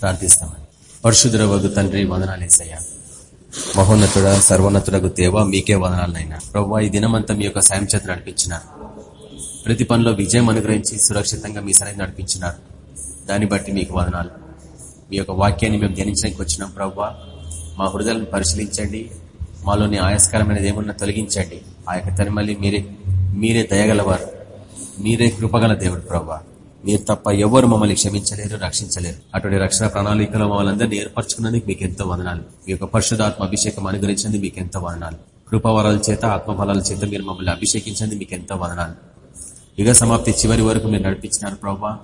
ప్రార్థిస్తామని పరశుధర వగు తండ్రి వదనాలేసయ్యా మహోన్నతుడ సర్వోన్నతుడకు దేవ మీకే వదనాలనైనా. ప్రభావ ఈ దినమంతా మీ యొక్క సాయం చేత నడిపించినారు. ప్రతి పనిలో విజయం అనుగ్రహించి సురక్షితంగా మీ సరైన నడిపించినారు. దాన్ని బట్టి మీకు వదనాలు. మీ యొక్క వాక్యాన్ని మేము ధ్యానించడానికి వచ్చినాం ప్రవ్వా. మా హృదయాలను పరిశీలించండి. మాలోని ఆయాస్కరమైనది ఏమన్నా తొలగించండి. ఆ యొక్క తనిమల్లి మీరే మీరే దయగలవారు. మీరే కృపగల దేవుడు ప్రవ్వా. మీరు తప్ప ఎవరు మమ్మల్ని క్షమించలేరు రక్షించలేరు. అటువంటి రక్షణ ప్రణాళికలో మమ్మల్ని ఏర్పరచుకున్నందుకు మీకు ఎంతో వదనాలు. మీ యొక్క పరిశుధాత్మ అభిషేకం అనుగ్రహించింది మీకు ఎంతో వదనాలు. కృపవరాల చేత ఆత్మఫలాల చేత మీరు మమ్మల్ని అభిషేకించింది మీకు ఎంతో వదనాలు. యుగ సమాప్తి చివరి వరకు మీరు నడిపించినారు ప్రభావ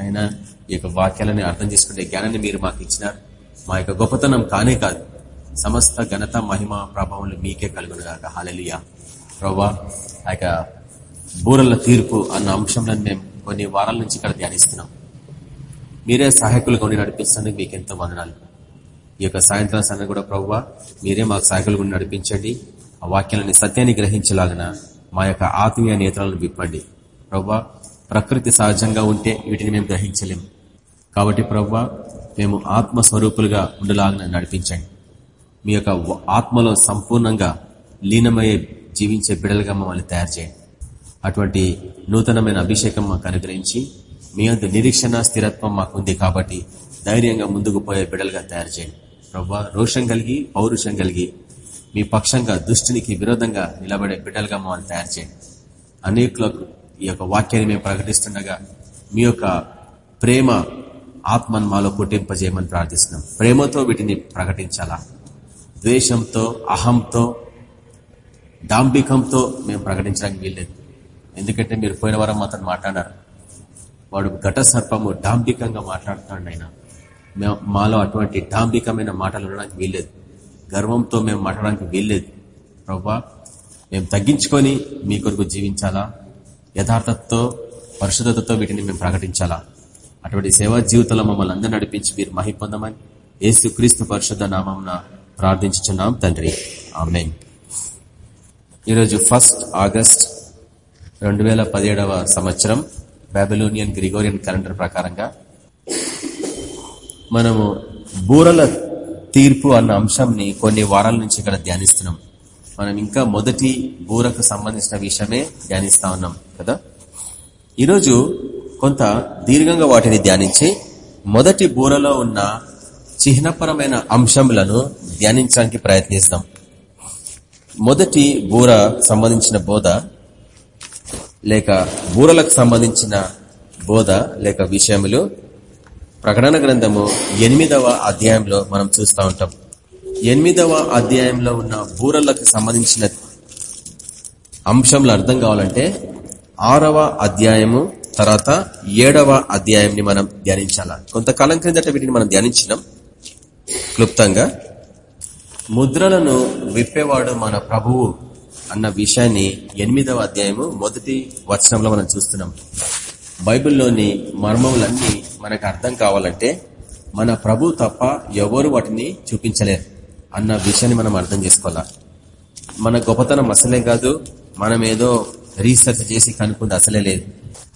అయినా ఈ యొక్క వాక్యాలని అర్థం చేసుకునే జ్ఞానాన్ని మీరు మాకు ఇచ్చినారు. మా యొక్క గొప్పతనం కానే కాదు. సమస్త ఘనత మహిమ ప్రభావంలో మీకే కలుగునుగాక హాలలియా ప్రభా ఆ యొక్క బూరల తీర్పు అన్న అంశంలో మేము కొన్ని వారాల నుంచి ఇక్కడ ధ్యానిస్తున్నాం. మీరే సహాయకులుగా ఉండి నడిపిస్తానికి మీకు ఎంతో వందనాలు. ఈ యొక్క సాయంత్రం సమయం కూడా ప్రవ్వ మీరే మాకు సహాయకులు కొని నడిపించండి. ఆ వాక్యాలని సత్యాన్ని గ్రహించలాగన మా యొక్క ఆత్మీయ నేత్రాలను విప్పండి. ప్రవ్వ ప్రకృతి సహజంగా ఉంటే వీటిని మేము గ్రహించలేం. కాబట్టి ప్రవ్వ మేము ఆత్మస్వరూపులుగా ఉండలాగిన నడిపించండి. మీ యొక్క ఆత్మలో సంపూర్ణంగా లీనమయ్యే జీవించే బిడలుగా మమ్మల్ని తయారు చేయండి. అటువంటి నూతనమైన అభిషేకం మాకు అనుగ్రహించి మీ అంత నిరీక్షణ స్థిరత్వం మాకుంది కాబట్టి ధైర్యంగా ముందుకు పోయే బిడలుగా తయారు చేయండి. ప్రవ్వా రోషం కలిగి పౌరుషం కలిగి మీ పక్షంగా దుష్టినికి విరోధంగా నిలబడే బిడ్డలుగా మమ్మల్ని తయారు చేయండి. అనేకులకు ఈ యొక్క వాక్యాన్ని మేము ప్రకటిస్తుండగా మీ యొక్క ప్రేమ ఆత్మను మాలో పుట్టింపజేయమని ప్రార్థిస్తున్నాం. ప్రేమతో వీటిని ప్రకటించాలా? ద్వేషంతో అహంతో డాంబికంతో మేము ప్రకటించడానికి వీల్లేదు. ఎందుకంటే మీరు పోయిన వారం అతను మాట్లాడారు. వాడు ఘట సర్పము డాంబికంగా మాట్లాడుతున్నాడు ఆయన. మాలో అటువంటి డాంబికమైన మాటలు ఉండడానికి వీల్లేదు. గర్వంతో మేము మాట్లాడడానికి వీల్లేదు. ప్రభా మేము తగ్గించుకొని మీ కొరకు జీవించాలా? యథార్థతతో పరిశుద్ధతతో వీటిని మేము ప్రకటించాలా? అటువంటి సేవా జీవితంలో మమ్మల్ని అందరూ నడిపించి మీరు మహి పొందమని ఏసు క్రీస్తు పరిశుద్ధ నామం ప్రార్థించున్నాం తండ్రి. ఆమె ఈరోజు ఫస్ట్ ఆగస్ట్ రెండు వేల పదిహేడవ సంవత్సరం బాబిలోనియన్ గ్రిగోరియన్ క్యాలెండర్ ప్రకారంగా మనము బూరల తీర్పు అన్న అంశంని కొన్ని వారాల నుంచి ఇక్కడ ధ్యానిస్తున్నాం. మనం ఇంకా మొదటి బూరకు సంబంధించిన విషయమే ధ్యానిస్తా ఉన్నాం కదా? ఈరోజు కొంత దీర్ఘంగా వాటిని ధ్యానించి మొదటి బూరలో ఉన్న చిహ్నపరమైన అంశములను ధ్యానించడానికి ప్రయత్నిస్తాం. మొదటి బూర సంబంధించిన బోధ లేక బూరలకు సంబంధించిన బోధ లేక విషయములు ప్రకటన గ్రంథము ఎనిమిదవ అధ్యాయంలో మనం చూస్తూ ఉంటాం. ఎనిమిదవ అధ్యాయంలో ఉన్న బూరలకు సంబంధించిన అంశంలో అర్థం కావాలంటే ఆరవ అధ్యాయము తర్వాత ఏడవ అధ్యాయంని మనం ధ్యానించాల. కొంతకాలం క్రిందట వీటిని మనం ధ్యానించినాం. క్లుప్తంగా ముద్రలను విప్పేవాడు మన ప్రభువు. అన్న విషయాన్ని ఎనిమిదవ అధ్యాయము మొదటి వచనంలో మనం చూస్తున్నాం. బైబిల్లోని మర్మములన్నీ మనకు అర్థం కావాలంటే మన ప్రభు తప్ప ఎవరు వాటిని చూపించలేరు అన్న విషయాన్ని మనం అర్థం చేసుకోవాలా? మన గొప్పతనం అసలే కాదు మనం ఏదో రీసెర్చ్ చేసి కనుక్కుంది అసలే లేదు.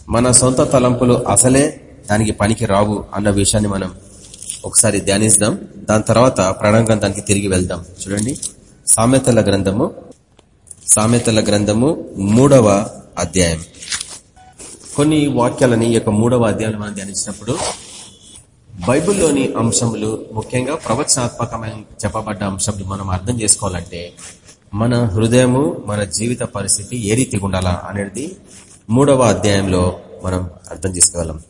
మన సొంత తలంపులు అసలే దానికి పనికి రావు అన్న విషయాన్ని మనం ఒకసారి ధ్యానిస్తాం దాని తర్వాత ప్రణాంగంతానికి తిరిగి వెళ్దాం. చూడండి. సామెతల గ్రంథము సామెతల గ్రంథము మూడవ అధ్యాయం. కొన్ని వాక్యాలని యొక్క మూడవ అధ్యాయం మనం ధ్యానించినప్పుడు బైబిల్లోని అంశములు ముఖ్యంగా ప్రవచనాత్మకమైన చెప్పబడ్డ అంశములు మనం అర్థం చేసుకోవాలంటే మన హృదయము మన జీవిత పరిస్థితి ఏ రీతిగా ఉండాలా అనేది మూడవ అధ్యాయంలో మనం అర్థం చేసుకోగలం.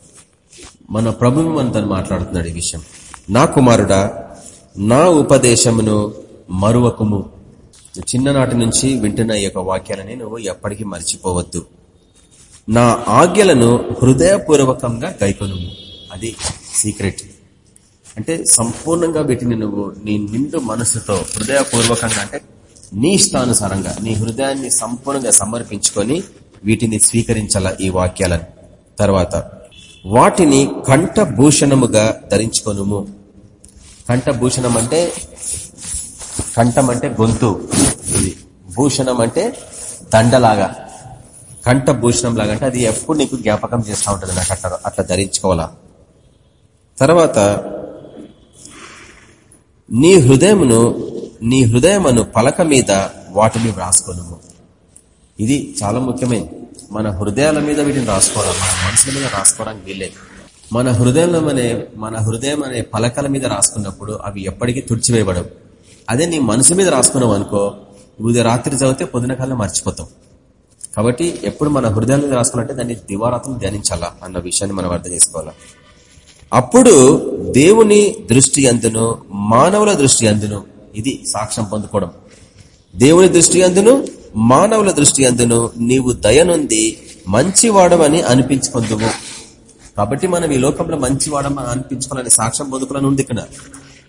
మన ప్రభువు మనతో మాట్లాడుతున్నాడు ఈ విషయం. నా కుమారుడా నా ఉపదేశమును మరువకుము. చిన్ననాటి నుంచి వింటున్న ఈ యొక్క వాక్యాలని నువ్వు ఎప్పటికీ మర్చిపోవద్దు. నా ఆజ్ఞలను హృదయపూర్వకంగా గైకొను అది సీక్రెట్. అంటే సంపూర్ణంగా వీటిని నువ్వు నీ నిండు మనసుతో హృదయపూర్వకంగా అంటే నీ ఇష్టానుసారంగా నీ హృదయాన్ని సంపూర్ణంగా సమర్పించుకొని వీటిని స్వీకరించాల ఈ వాక్యాలను. తర్వాత వాటిని కంఠభూషణముగా ధరించుకొనుము. కంఠభూషణం అంటే కంఠం అంటే గొంతు. ఇది భూషణం అంటే దండలాగా. కంఠభూషణం లాగా అంటే అది ఎప్పుడు నీకు జ్ఞాపకం చేస్తూ ఉంటుంది నాకు అట్లా అట్లా ధరించుకోవాలా? తర్వాత నీ హృదయమును నీ హృదయమును పలక మీద వాటిని వ్రాసుకోను ఇది చాలా ముఖ్యమైనది. మన హృదయాల మీద వీటిని రాసుకోవడం మన మనసుల మీద రాసుకోవడానికి వీలే మన హృదయంలో మన హృదయం అనే పలకల మీద రాసుకున్నప్పుడు అవి ఎప్పటికీ తుడిచివేయబడవు. అదే నీ మనసు మీద రాసుకున్నావు అనుకో ఉదయం రాత్రి చదివితే పొద్దున కాలం మర్చిపోతాం కాబట్టి ఎప్పుడు మన హృదయాల మీద రాసుకున్నట్టే దాన్ని దివారాత్రం ధ్యానించాలా అన్న విషయాన్ని మనం అర్థం చేసుకోవాలా? అప్పుడు దేవుని దృష్టి అందును మానవుల దృష్టి అందును ఇది సాక్ష్యం పొందుకోవడం. దేవుని దృష్టి అందును మానవుల దృష్టి అందును నీవు దయనుంది మంచివాడమని అనిపించుకుందువు కాబట్టి మనం ఈ లోకంలో మంచివాడమని అనిపించుకోవాలని సాక్ష్యం పొందుకోవాలని ఉంది ఇక్కడ.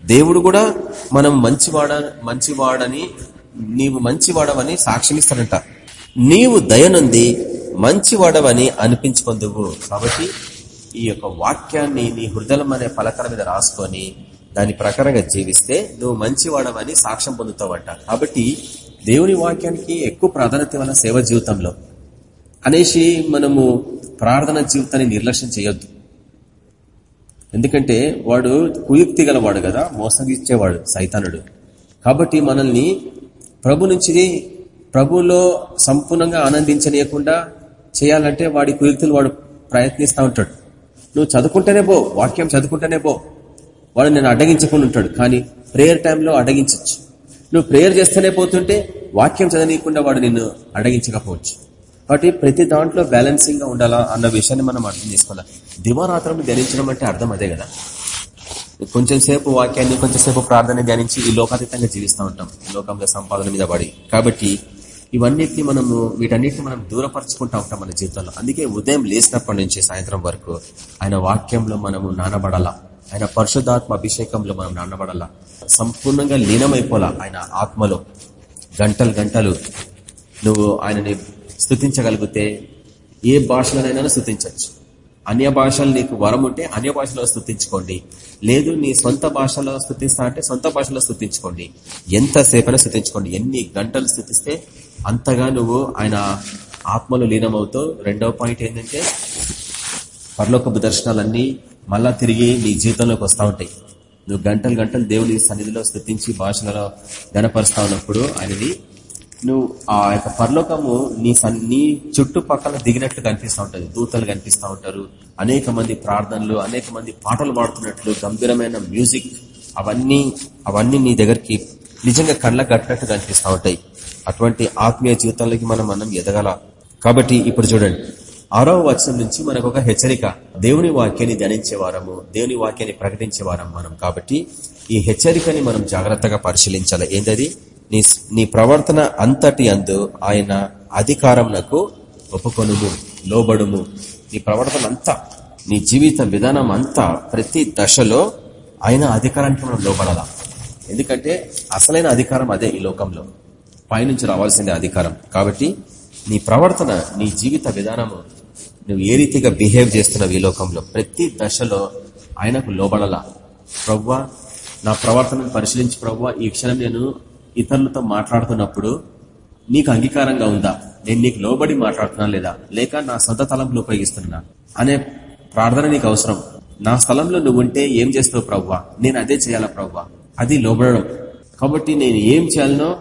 దేవుడు కూడా మనం మంచివాడ మంచివాడని నీవు మంచివాడవని సాక్ష్యం నీవు దయనుంది మంచివాడవని అనిపించుకుందువు కాబట్టి ఈ యొక్క వాక్యాన్ని నీ హృదయం అనే పలకల మీద రాసుకొని దాని ప్రకారంగా జీవిస్తే నువ్వు మంచివాడవని సాక్ష్యం పొందుతావంట. కాబట్టి దేవుని వాక్యానికి ఎక్కువ ప్రాధాన్యత ఇవ్వాల సేవ జీవితంలో. అనేసి మనము ప్రార్థన జీవితాన్ని నిర్లక్ష్యం చేయొద్దు. ఎందుకంటే వాడు కుయుక్తి గలవాడు కదా మోసగిచ్చేవాడు సైతానుడు. కాబట్టి మనల్ని ప్రభు నుంచి ప్రభులో సంపూర్ణంగా ఆనందించనీయకుండా చేయాలంటే వాడి కుయుక్తులు వాడు ప్రయత్నిస్తూ ఉంటాడు. నువ్వు చదువుకుంటేనే పో వాక్యం చదువుకుంటేనే పో. వాడు నేను అడ్డగించకుండా ఉంటాడు కానీ ప్రేయర్ టైంలో అడ్డగించచ్చు. నువ్వు ప్రేయర్ చేస్తేనే పోతుంటే వాక్యం చదవనీయకుండా వాడు నిన్ను అడ్డగించకపోవచ్చు. కాబట్టి ప్రతి దాంట్లో బ్యాలెన్సింగ్గా ఉండాలా అన్న విషయాన్ని మనం అర్థం చేసుకోవాలి? దివారాత్రం ధ్యానించడం అంటే అర్థం అదే కదా. కొంచెం సేపు వాక్యాన్ని కొంచెం సేపు ప్రార్థన ధ్యానించి ఈ లోకాతీతంగా జీవిస్తూ ఉంటాం. లోకంలో సంపాదన మీద పడి. కాబట్టి ఇవన్నిటిని మనము వీటన్నిటిని మనం దూరపరచుకుంటా ఉంటాం మన జీవితంలో. అందుకే ఉదయం లేచినప్పటి నుంచి సాయంత్రం వరకు ఆయన వాక్యంలో మనము నానబడాలా? ఆయన పరిశుద్ధాత్మ అభిషేకంలో మనం నానబడాలా? సంపూర్ణంగా లీనమైపోలా ఆయన ఆత్మలో? గంటలు గంటలు నువ్వు ఆయనని స్థుతించగలిగితే ఏ భాషలోనైనా స్థుతించవచ్చు అన్య భాషలు నీకు వరం ఉంటే అన్య భాషలో స్థుతించుకోండి లేదు నీ సొంత భాషలో స్థుతిస్తా అంటే సొంత భాషలో స్థుతించుకోండి ఎంతసేపైనా స్థుతించుకోండి ఎన్ని గంటలు స్థుతిస్తే అంతగా నువ్వు ఆయన ఆత్మలో లీనమవుతావు రెండవ పాయింట్ ఏంటంటే పరలోకపు దర్శనాలన్నీ మళ్ళా తిరిగి నీ జీవితంలోకి వస్తూ ఉంటాయి. నువ్వు గంటలు గంటలు దేవుని సన్నిధిలో స్థుతించి భాషలలో గణపరుస్తా ఉన్నప్పుడు ఆయనని నువ్వు ఆ యొక్క పరలోకము నీ నీ చుట్టుపక్కల దిగినట్లు కనిపిస్తూ ఉంటుంది. దూతలు కనిపిస్తూ ఉంటారు. అనేక మంది ప్రార్థనలు అనేక మంది పాటలు పాడుతున్నట్లు గంభీరమైన మ్యూజిక్ అవన్నీ అవన్నీ నీ దగ్గరికి నిజంగా కళ్ళ కట్టినట్టు కనిపిస్తూ ఉంటాయి. అటువంటి ఆత్మీయ జీవితంలోకి మనం మనం ఎదగల. కాబట్టి ఇప్పుడు చూడండి. ఆరవ వచనం నుంచి మనకు ఒక హెచ్చరిక. దేవుని వాక్యాన్ని ధ్యానించే వారము దేవుని వాక్యాన్ని ప్రకటించే వారం మనం. కాబట్టి ఈ హెచ్చరికని మనం జాగ్రత్తగా పరిశీలించాలి. ఏంటది నీ నీ ప్రవర్తన అంతటి అందు ఆయన అధికారంకు ఒప్పుకొనుము లోబడుము. నీ ప్రవర్తన అంతా నీ జీవిత విధానం అంతా ప్రతి దశలో ఆయన అధికారానికి మనం లోబడాల? ఎందుకంటే అసలైన అధికారం అదే ఈ లోకంలో. పైనుంచి రావాల్సిందే అధికారం. కాబట్టి నీ ప్రవర్తన నీ జీవిత విధానము నువ్వు ఏ రీతిగా బిహేవ్ చేస్తున్నావు ఈ లోకంలో? ప్రతి దశలో ఆయనకు లోబడలా? ప్రవ్వా నా ప్రవర్తనను పరిశీలించి ప్రవ్వా ఈ క్షణం నేను ఇతరులతో మాట్లాడుతున్నప్పుడు నీకు అంగీకారంగా ఉందా? నేను నీకు లోబడి మాట్లాడుతున్నా లేదా? లేక నా సొంత తలంపులు ఉపయోగిస్తున్నా? అనే ప్రార్థన నీకు అవసరం. నా స్థలంలో నువ్వు ఉంటే ఏం చేస్తావు ప్రవ్వా? నేను అదే చేయాలా ప్రవ్వా? అది లోబడడం. కాబట్టి నేను ఏం చేయాలనో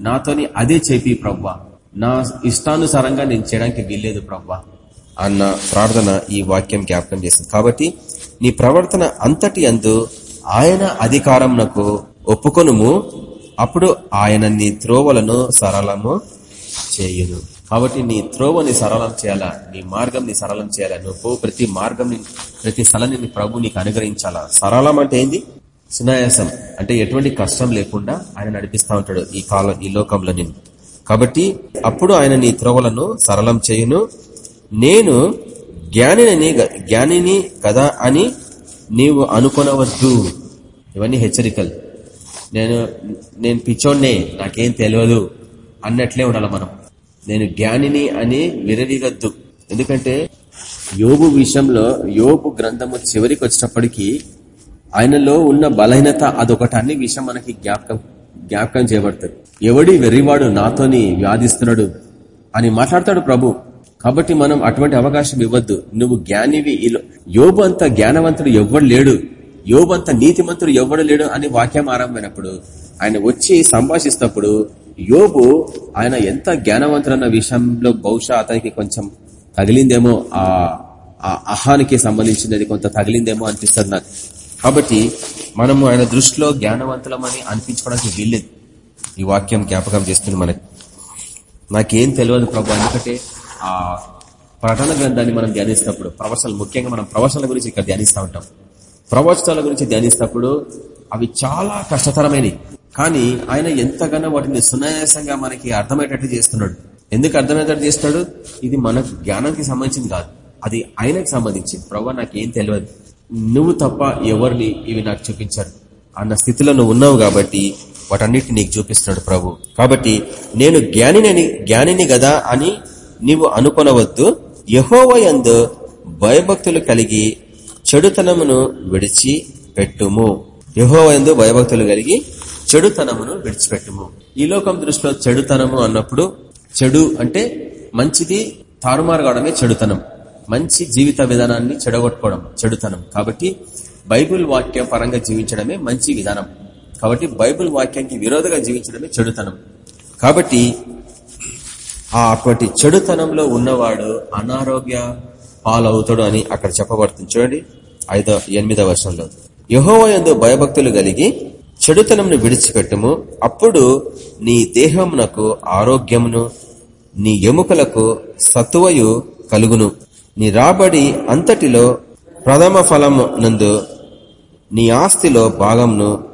నాతోని అదే చెప్పి ప్రవ్వా. నా ఇష్టానుసారంగా నేను చేయడానికి వీల్లేదు ప్రవ్వా. అన్న ప్రార్థన ఈ వాక్యం జ్ఞాపకం చేసింది. కాబట్టి నీ ప్రవర్తన అంతటి అందు ఆయన అధికారంకు ఒప్పుకొనుము అప్పుడు ఆయన నీ త్రోవలను సరళము చేయును. కాబట్టి నీ త్రోవని సరళం చేయాలా? నీ మార్గం ని సరళం చేయాలా? నువ్వు ప్రతి మార్గం ప్రతి స్థలాన్ని ప్రభు నీకు అనుగ్రహించాలా? సరళం అంటే ఏంది? సునాయాసం. అంటే ఎటువంటి కష్టం లేకుండా ఆయన నడిపిస్తా ఉంటాడు ఈ కాలం ఈ లోకంలో నేను కాబట్టి అప్పుడు ఆయన నీ త్రోవలను సరళం చేయును. నేను జ్ఞానిని జ్ఞానిని కదా అని నీవు అనుకునవద్దు. ఇవన్నీ హెచ్చరికలు. నేను నేను పిచ్చోడ్నే నాకేం తెలియదు అన్నట్లే ఉండాలి మనం. నేను జ్ఞానిని అని విరవీగద్దు ఎందుకంటే యోగు విషయంలో యోగు గ్రంథము చివరికి వచ్చినప్పటికీ ఆయనలో ఉన్న బలహీనత అదొకటి అన్ని విషయం మనకి జ్ఞాపకం జ్ఞాపకం చేయబడతారు ఎవడి వెర్రివాడు నాతోని వ్యాధిస్తున్నాడు అని మాట్లాడతాడు ప్రభు. కాబట్టి మనం అటువంటి అవకాశం ఇవ్వద్దు. నువ్వు జ్ఞానివి యోబు అంత జ్ఞానవంతుడు ఎవ్వడు లేడు. యోబంత నీతిమంతుడు ఎవడు లేడు అని వాక్యం ఆరంభమైనప్పుడు ఆయన వచ్చి సంభాషిస్తప్పుడు యోబు ఆయన ఎంత జ్ఞానవంతుడన్న విషయంలో బహుశా అతనికి కొంచెం తగిలిందేమో ఆ అహానికి సంబంధించినది కొంత తగిలిందేమో అనిపిస్తుంది నాకు. కాబట్టి మనము ఆయన దృష్టిలో జ్ఞానవంతులమని అనిపించుకోవడానికి వీల్లేదు. ఈ వాక్యం జ్ఞాపకం చేస్తుంది మనకి. నాకేం తెలియదు ప్రభు ఎందుకంటే ఆ ప్రకటన గ్రంథాన్ని మనం ధ్యానిస్తున్నప్పుడు ప్రవసలు ముఖ్యంగా మనం ప్రవసల గురించి ఇక్కడ ధ్యానిస్తూ ఉంటాం. ప్రవచనాల గురించి ధ్యానిస్తప్పుడు అవి చాలా కష్టతరమైనవి. కానీ ఆయన ఎంతగానో వాటిని సునాయాసంగా మనకి అర్థమయ్యేటట్టు చేస్తున్నాడు. ఎందుకు అర్థమయ్యేటట్టు చేస్తాడు ఇది మన జ్ఞానానికి సంబంధించింది కాదు. అది ఆయనకు సంబంధించింది. ప్రభు నాకేం తెలియదు. నువ్వు తప్ప ఎవరిని ఇవి నాకు చూపించారు. అన్న స్థితిలో నువ్వు ఉన్నావు కాబట్టి వాటన్నిటిని నీకు చూపిస్తున్నాడు ప్రభు. కాబట్టి నేను జ్ఞానిని జ్ఞానిని గదా అని నీవు అనుకొనవద్దు. యహోవయందు భయభక్తులు కలిగి చెడుతనమును విడిచి పెట్టుము. యహోవయందు భయభక్తులు కలిగి చెడుతనమును విడిచిపెట్టుము. ఈ లోకం దృష్టిలో చెడుతనము అన్నప్పుడు చెడు అంటే మంచిది తారుమారు కావడమే చెడుతనం. మంచి జీవిత విధానాన్ని చెడగొట్టుకోవడం చెడుతనం. కాబట్టి బైబుల్ వాక్యం పరంగా జీవించడమే మంచి విధానం. కాబట్టి బైబుల్ వాక్యానికి విరోధంగా జీవించడమే చెడుతనం. కాబట్టి ఆ అటువంటి చెడుతనంలో ఉన్నవాడు అనారోగ్య పాలవుతాడు అని అక్కడ చెప్పబడుతుంది. చూడండి. ఐదో ఎనిమిదో వర్షంలో యహోవయందు భయభక్తులు కలిగి చెడుతనంను విడిచిపెట్టము. అప్పుడు నీ దేహమునకు ఆరోగ్యమును నీ ఎముకలకు సత్తువయు కలుగును. నీ రాబడి అంతటిలో ప్రథమ ఫలము నందు నీ ఆస్తిలో భాగంను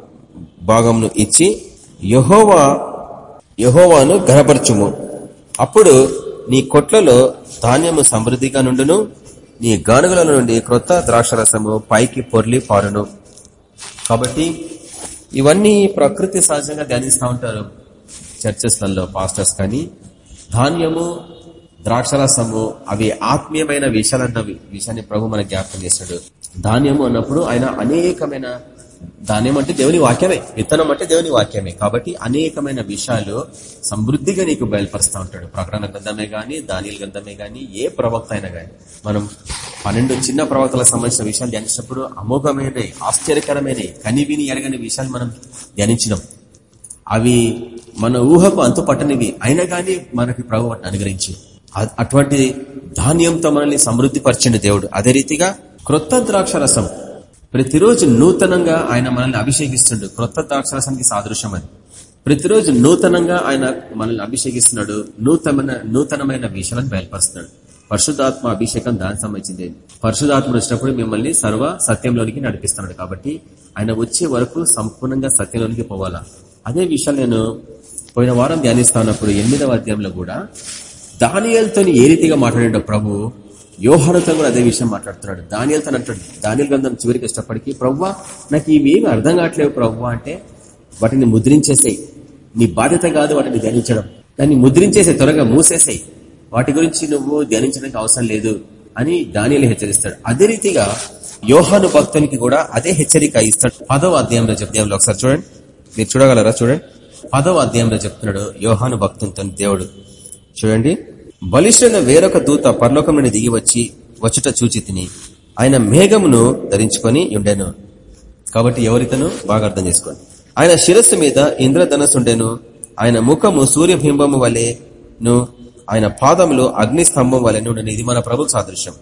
భాగంను ఇచ్చి యహోవా యహోవాను గనపరచుము అప్పుడు నీ కొట్లలో ధాన్యము సమృద్ధిగా నుండును. నీ గానుగుల నుండి క్రొత్త ద్రాక్షరసము పైకి పొర్లి పారును. కాబట్టి ఇవన్నీ ప్రకృతి సహజంగా ధ్యానిస్తూ ఉంటారు చర్చెస్లలో పాస్టర్స్ కానీ. ధాన్యము ద్రాక్షరసము అవి ఆత్మీయమైన విషయాలన్న విషయాన్ని ప్రభు మన జ్ఞాపకం చేశాడు ధాన్యము అన్నప్పుడు ఆయన అనేకమైన ధాన్యం అంటే దేవుని వాక్యమే. విత్తనం అంటే దేవుని వాక్యమే. కాబట్టి అనేకమైన విషయాలు సమృద్ధిగా నీకు బయలుపరుస్తూ ఉంటాడు. ప్రకటన గ్రంథమే గాని దానిల గ్రంథమే గాని ఏ ప్రవక్త అయినా గాని. మనం పన్నెండు చిన్న ప్రవక్తలకు సంబంధించిన విషయాలు ధ్యానించినప్పుడు అమోఘమైనవి ఆశ్చర్యకరమైనవి కనివిని ఎరగని విషయాలు మనం ధ్యానించినాం. అవి మన ఊహకు అంతు పట్టనివి అయినా గాని మనకి ప్రభు అనుగ్రహించి అటువంటి ధాన్యంతో మనల్ని సమృద్ధి పరిచండి దేవుడు. అదే రీతిగా క్రొత్త ద్రాక్ష రసం ప్రతిరోజు నూతనంగా ఆయన మనల్ని అభిషేకిస్తుండు క్రొత్త ద్రాక్షరసానికి సాదృశ్యం అది. ప్రతిరోజు నూతనంగా ఆయన మనల్ని అభిషేకిస్తున్నాడు. నూతనమైన నూతనమైన విషయాలను బయలుపరుస్తున్నాడు. పరిశుధాత్మ అభిషేకం దానికి సంబంధించింది. పరిశుధాత్మ వచ్చినప్పుడు మిమ్మల్ని సర్వ సత్యంలోనికి నడిపిస్తున్నాడు కాబట్టి ఆయన వచ్చే వరకు సంపూర్ణంగా సత్యంలోనికి పోవాలా? అదే విషయాలు నేను పోయిన వారం ధ్యానిస్తున్నప్పుడు ఎనిమిదవ అధ్యాయంలో కూడా దానియాలతో ఏ రీతిగా మాట్లాడాడు ప్రభు? యోహనతో కూడా అదే విషయం మాట్లాడుతున్నాడు. దానియలతో అంటాడు దానియల గ్రంథం చివరికి ఇష్టపడికి ప్రవ్వా నాకు ఇవేమి అర్థం కావట్లేవు ప్రవ్వా అంటే వాటిని ముద్రించేసాయి. నీ బాధ్యత కాదు వాటిని ధ్యానించడం. దాన్ని ముద్రించేసే త్వరగా మూసేసాయి. వాటి గురించి నువ్వు ధ్యానించడానికి అవసరం లేదు అని దానియలు హెచ్చరిస్తాడు. అదే రీతిగా యోహాను భక్తునికి కూడా అదే హెచ్చరిక ఇస్తాడు. పదవ అధ్యాయంలో చెప్తాంలో ఒకసారి చూడండి. మీరు చూడగలరా? చూడండి. పదవ అధ్యాయంలో చెప్తున్నాడు యోహాను భక్తునితో దేవుడు. చూడండి. బలిష్ఠైన వేరొక దూత పరలోకం నుండి దిగి వచ్చి వచ్చుట చూచి తిని ఆయన మేఘమును ధరించుకొని ఉండెను కాబట్టి ఎవరితను? బాగా అర్థం చేసుకోండి. ఆయన శిరస్సు మీద ఇంద్రధనస్సుండెను. ఆయన ముఖము సూర్యబింబము వలెను ఆయన పాదములు అగ్నిస్తంభం వలెను ఇది మన ప్రభు సాదృశ్యం.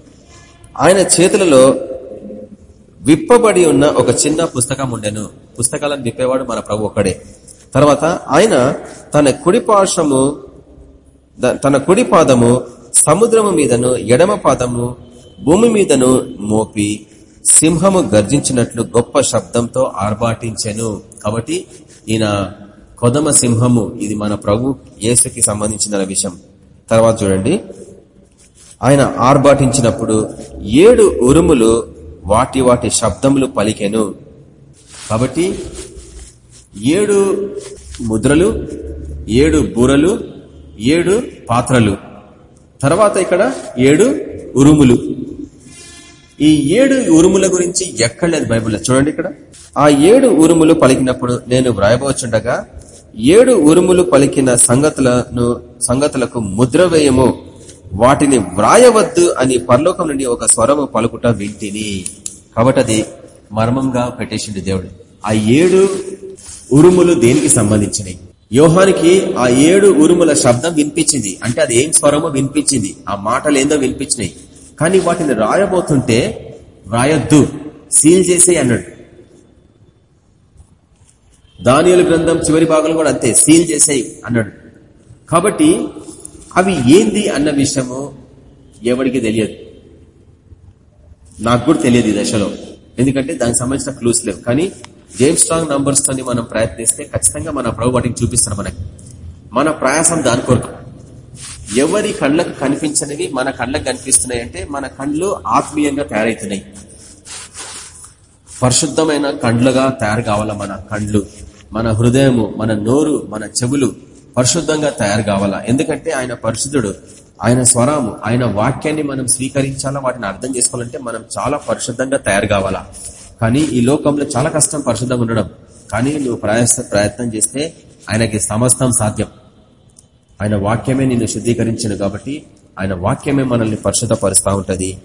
ఆయన చేతులలో విప్పబడి ఉన్న ఒక చిన్న పుస్తకం ఉండెను. పుస్తకాలను విప్పేవాడు మన ప్రభు ఒక్కడే. తర్వాత ఆయన తన కుడిపార్శ్వము తన కుడి పాదము సముద్రము మీదను ఎడమ పాదము భూమి మీదను మోపి సింహము గర్జించినట్లు గొప్ప శబ్దంతో ఆర్భాటించెను. కాబట్టి ఈయన కొదమ సింహము ఇది మన ప్రభు యేసుకి సంబంధించిన విషయం. తర్వాత చూడండి. ఆయన ఆర్భాటించినప్పుడు ఏడు ఉరుములు వాటి వాటి శబ్దములు పలికెను. కాబట్టి ఏడు ముద్రలు ఏడు బూరలు ఏడు పాత్రలు. తర్వాత ఇక్కడ ఏడు ఉరుములు. ఈ ఏడు ఉరుముల గురించి ఎక్కడ లేదు బైబుల్లో? చూడండి ఇక్కడ. ఆ ఏడు ఉరుములు పలికినప్పుడు నేను వ్రాయబోచుండగా ఏడు ఉరుములు పలికిన సంగతులను సంగతులకు ముద్ర వేయము. వాటిని వ్రాయవద్దు అని పరలోకం నుండి ఒక స్వరము పలుకుట వింటిని. కాబట్టి అది మర్మంగా పెట్టేసిండు దేవుడు. ఆ ఏడు ఉరుములు దేనికి సంబంధించినవి యోహానికి ఆ ఏడు ఉరుముల శబ్దం వినిపించింది. అంటే అది ఏం స్వరమో వినిపించింది. ఆ మాటలు ఏందో వినిపించినాయి. కానీ వాటిని రాయబోతుంటే రాయొద్దు సీల్ చేసే అన్నాడు. దానియల గ్రంథం చివరి భాగంలో కూడా అంతే సీల్ చేసేయి అన్నాడు. కాబట్టి అవి ఏంది అన్న విషయము ఎవరికి తెలియదు. నాకు కూడా తెలియదు ఈ దశలో. ఎందుకంటే దానికి సంబంధించిన క్లూస్ లేవు. కానీ జేమ్స్ స్ట్రాంగ్ నంబర్స్ తోని మనం ప్రయత్నిస్తే ఖచ్చితంగా మన ప్రభు వాటిని చూపిస్తారు మనకి. మన ప్రయాసం దాని కొరకు. ఎవరి కళ్ళకు కనిపించనివి మన కళ్ళకు కనిపిస్తున్నాయి అంటే మన కళ్ళు ఆత్మీయంగా తయారవుతున్నాయి పరిశుద్ధమైన కండ్లుగా తయారు కావాలా మన కండ్లు మన హృదయము మన నోరు మన చెవులు పరిశుద్ధంగా తయారు కావాలా? ఎందుకంటే ఆయన పరిశుద్ధుడు ఆయన స్వరము ఆయన వాక్యాన్ని మనం స్వీకరించాలా? వాటిని అర్థం చేసుకోవాలంటే మనం చాలా పరిశుద్ధంగా తయారు కావాలా? కానీ ఈ లోకంలో చాలా కష్టం పరిశుద్ధంగా ఉండడం. కానీ నువ్వు ప్రయాస ప్రయత్నం చేస్తే ఆయనకి సమస్తం సాధ్యం. ఆయన వాక్యమే నిన్ను శుద్ధీకరించను కాబట్టి ఆయన వాక్యమే మనల్ని పరిశుద్ధపరుస్తూ ఉంటుంది.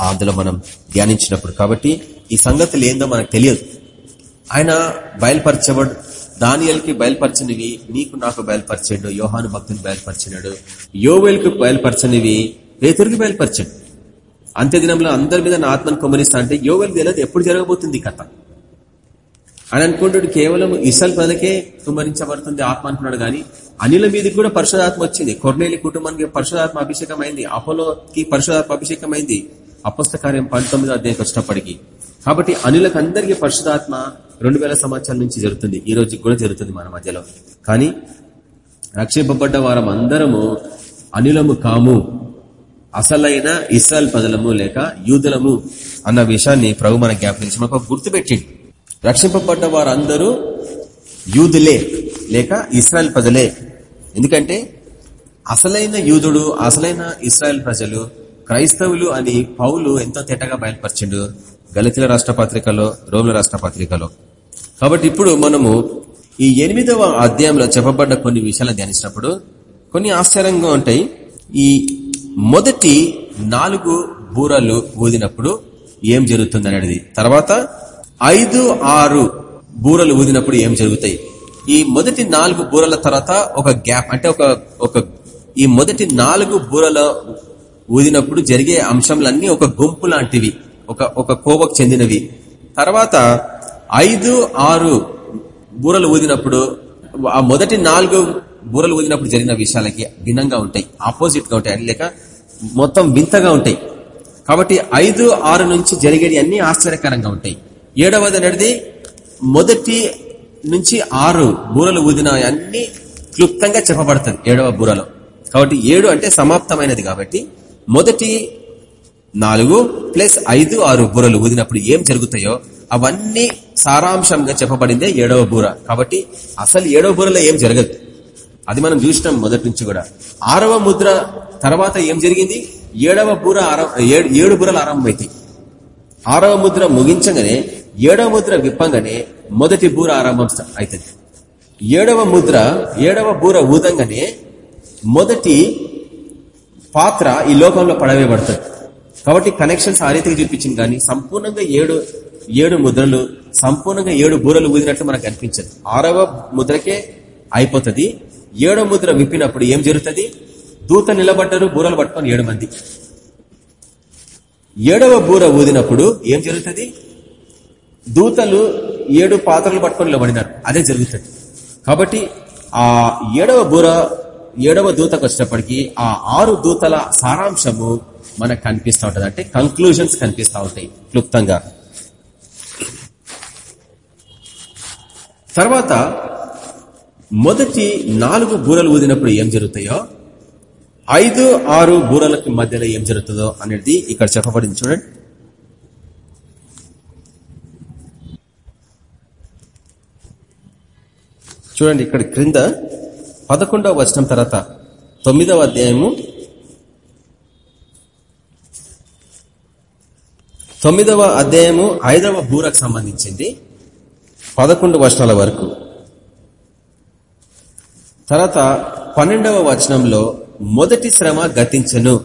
అందులో మనం ధ్యానించినప్పుడు కాబట్టి ఈ సంగతులు ఏందో మనకు తెలియదు. ఆయన బయలుపరచబడు దానియల్కి బయలుపరచనివి నీకు నాకు బయలుపరిచాడు యోహాను భక్తుని బయలుపరిచినాడు యోవేల్కి బయలుపరచనివి పేతురికి బయలుపరిచాడు. అంత్యదినంలో అందరి మీద నా ఆత్మను కొమ్మరిస్తా అంటే యోవేల్ తెలియదు ఎప్పుడు జరగబోతుంది కథ. అని అనుకుంటాడు కేవలం ఇసల్ పదకే కుమరించబడుతుంది ఆత్మ అనుకున్నాడు కానీ అనిల మీదకి కూడా పరిశుధాత్మ వచ్చింది. కొర్నేలి కుటుంబానికి పరిశుధాత్మ అభిషేకం అయింది అపోలోకి పరిశుధాత్మ అభిషేకం అయింది అపుస్త కార్యం పంతొమ్మిదో అధ్యాయకి వచ్చినప్పటికీ. కాబట్టి అనిలకు అందరికీ పరిశుధాత్మ రెండు వేల సంవత్సరాల నుంచి జరుగుతుంది. ఈ రోజు కూడా జరుగుతుంది మన మధ్యలో. కానీ రక్షింపబడ్డ వారం అందరము అనిలము కాము. అసలైన ఇస్రాయల్ ప్రజలము లేక యూదులము అన్న విషయాన్ని ప్రభు మన జ్ఞాపించి మనకు గుర్తుపెట్టిండు. రక్షింపబడ్డ వారందరూ యూదులే లేక ఇస్రాయల్ ప్రజలే. ఎందుకంటే అసలైన యూదుడు అసలైన ఇస్రాయల్ ప్రజలు క్రైస్తవులు అని పౌలు ఎంతో తేటగా బయలుపరిచిండు గలితుల రాష్ట్ర పత్రికలో రోముల రాష్ట్ర పత్రికలో. కాబట్టి ఇప్పుడు మనము ఈ ఎనిమిదవ అధ్యాయంలో చెప్పబడ్డ కొన్ని విషయాలు ధ్యానించినప్పుడు కొన్ని ఆశ్చర్యంగా ఉంటాయి. ఈ మొదటి నాలుగు బూరలు ఊదినప్పుడు ఏం జరుగుతుంది అనేది తర్వాత ఐదు ఆరు బూరలు ఊదినప్పుడు ఏం జరుగుతాయి? ఈ మొదటి నాలుగు బూరల తర్వాత ఒక గ్యాప్ అంటే ఒక ఒక ఈ మొదటి నాలుగు బూరల ఊదినప్పుడు జరిగే అంశంలన్నీ ఒక గుంపు లాంటివి ఒక ఒక కోవకు చెందినవి. తర్వాత ఐదు ఆరు బూరలు ఊదినప్పుడు ఆ మొదటి నాలుగు బూరలు ఊదినప్పుడు జరిగిన విషయాలకి భిన్నంగా ఉంటాయి ఆపోజిట్గా ఉంటాయి లేక మొత్తం వింతగా ఉంటాయి. కాబట్టి ఐదు ఆరు నుంచి జరిగేది అన్ని ఆశ్చర్యకరంగా ఉంటాయి. ఏడవది అనేది మొదటి నుంచి ఆరు బూరలు ఊదిన అన్ని క్లుప్తంగా చెప్పబడుతుంది ఏడవ బూరలో. కాబట్టి ఏడు అంటే సమాప్తమైనది కాబట్టి మొదటి నాలుగు ప్లస్ ఐదు ఆరు బూరలు ఊదినప్పుడు ఏం జరుగుతాయో అవన్నీ సారాంశంగా చెప్పబడిందే ఏడవ బూర. కాబట్టి అసలు ఏడవ బూరలో ఏం జరగదు. అది మనం చూసినాం మొదటి నుంచి కూడా. ఆరవ ముద్ర తర్వాత ఏం జరిగింది? ఏడవ బూర ఏడు బురలు ఆరంభమైతాయి. ఆరవ ముద్ర ముగించగానే ఏడవ ముద్ర విప్పంగానే మొదటి బూర ఆరంభం అవుతుంది ఏడవ ముద్ర ఏడవ బూర ఊదంగానే మొదటి పాత్ర ఈ లోకంలో పడవేయబడుతుంది. కాబట్టి కనెక్షన్స్ ఆ రీతికి చూపించింది కానీ సంపూర్ణంగా ఏడు ఏడు ముద్రలు సంపూర్ణంగా ఏడు బూరలు ఊదినట్టు మనకు అనిపించదు. ఆరవ ముద్రకే అయిపోతుంది. ఏడో ముద్ర విప్పినప్పుడు ఏం జరుగుతుంది? దూత నిలబడ్డారు బూరలు పట్టుకొని ఏడు మంది. ఏడవ బూర ఊదినప్పుడు ఏం జరుగుతుంది? దూతలు ఏడు పాత్రలు పట్టుకొని నిలబడినారు. అదే జరుగుతుంది. కాబట్టి ఆ ఏడవ బూర ఏడవ దూతకు వచ్చినప్పటికీ ఆ ఆరు దూతల సారాంశము మనకు కనిపిస్తూ ఉంటుంది. అంటే కంక్లూజన్స్ కనిపిస్తూ ఉంటాయి క్లుప్తంగా. తర్వాత మొదటి నాలుగు బూరలు ఊదినప్పుడు ఏం జరుగుతాయో ఐదు ఆరు బూరలకి మధ్యలో ఏం జరుగుతుందో అనేది ఇక్కడ చెప్పబడింది. చూడండి. చూడండి ఇక్కడ క్రింద పదకొండవ వచనం తర్వాత తొమ్మిదవ అధ్యాయము తొమ్మిదవ అధ్యాయము ఐదవ బూరకు సంబంధించింది పదకొండు వర్షాల వరకు. తర్వాత పన్నెండవ వచనంలో మొదటి శ్రమ గతించను.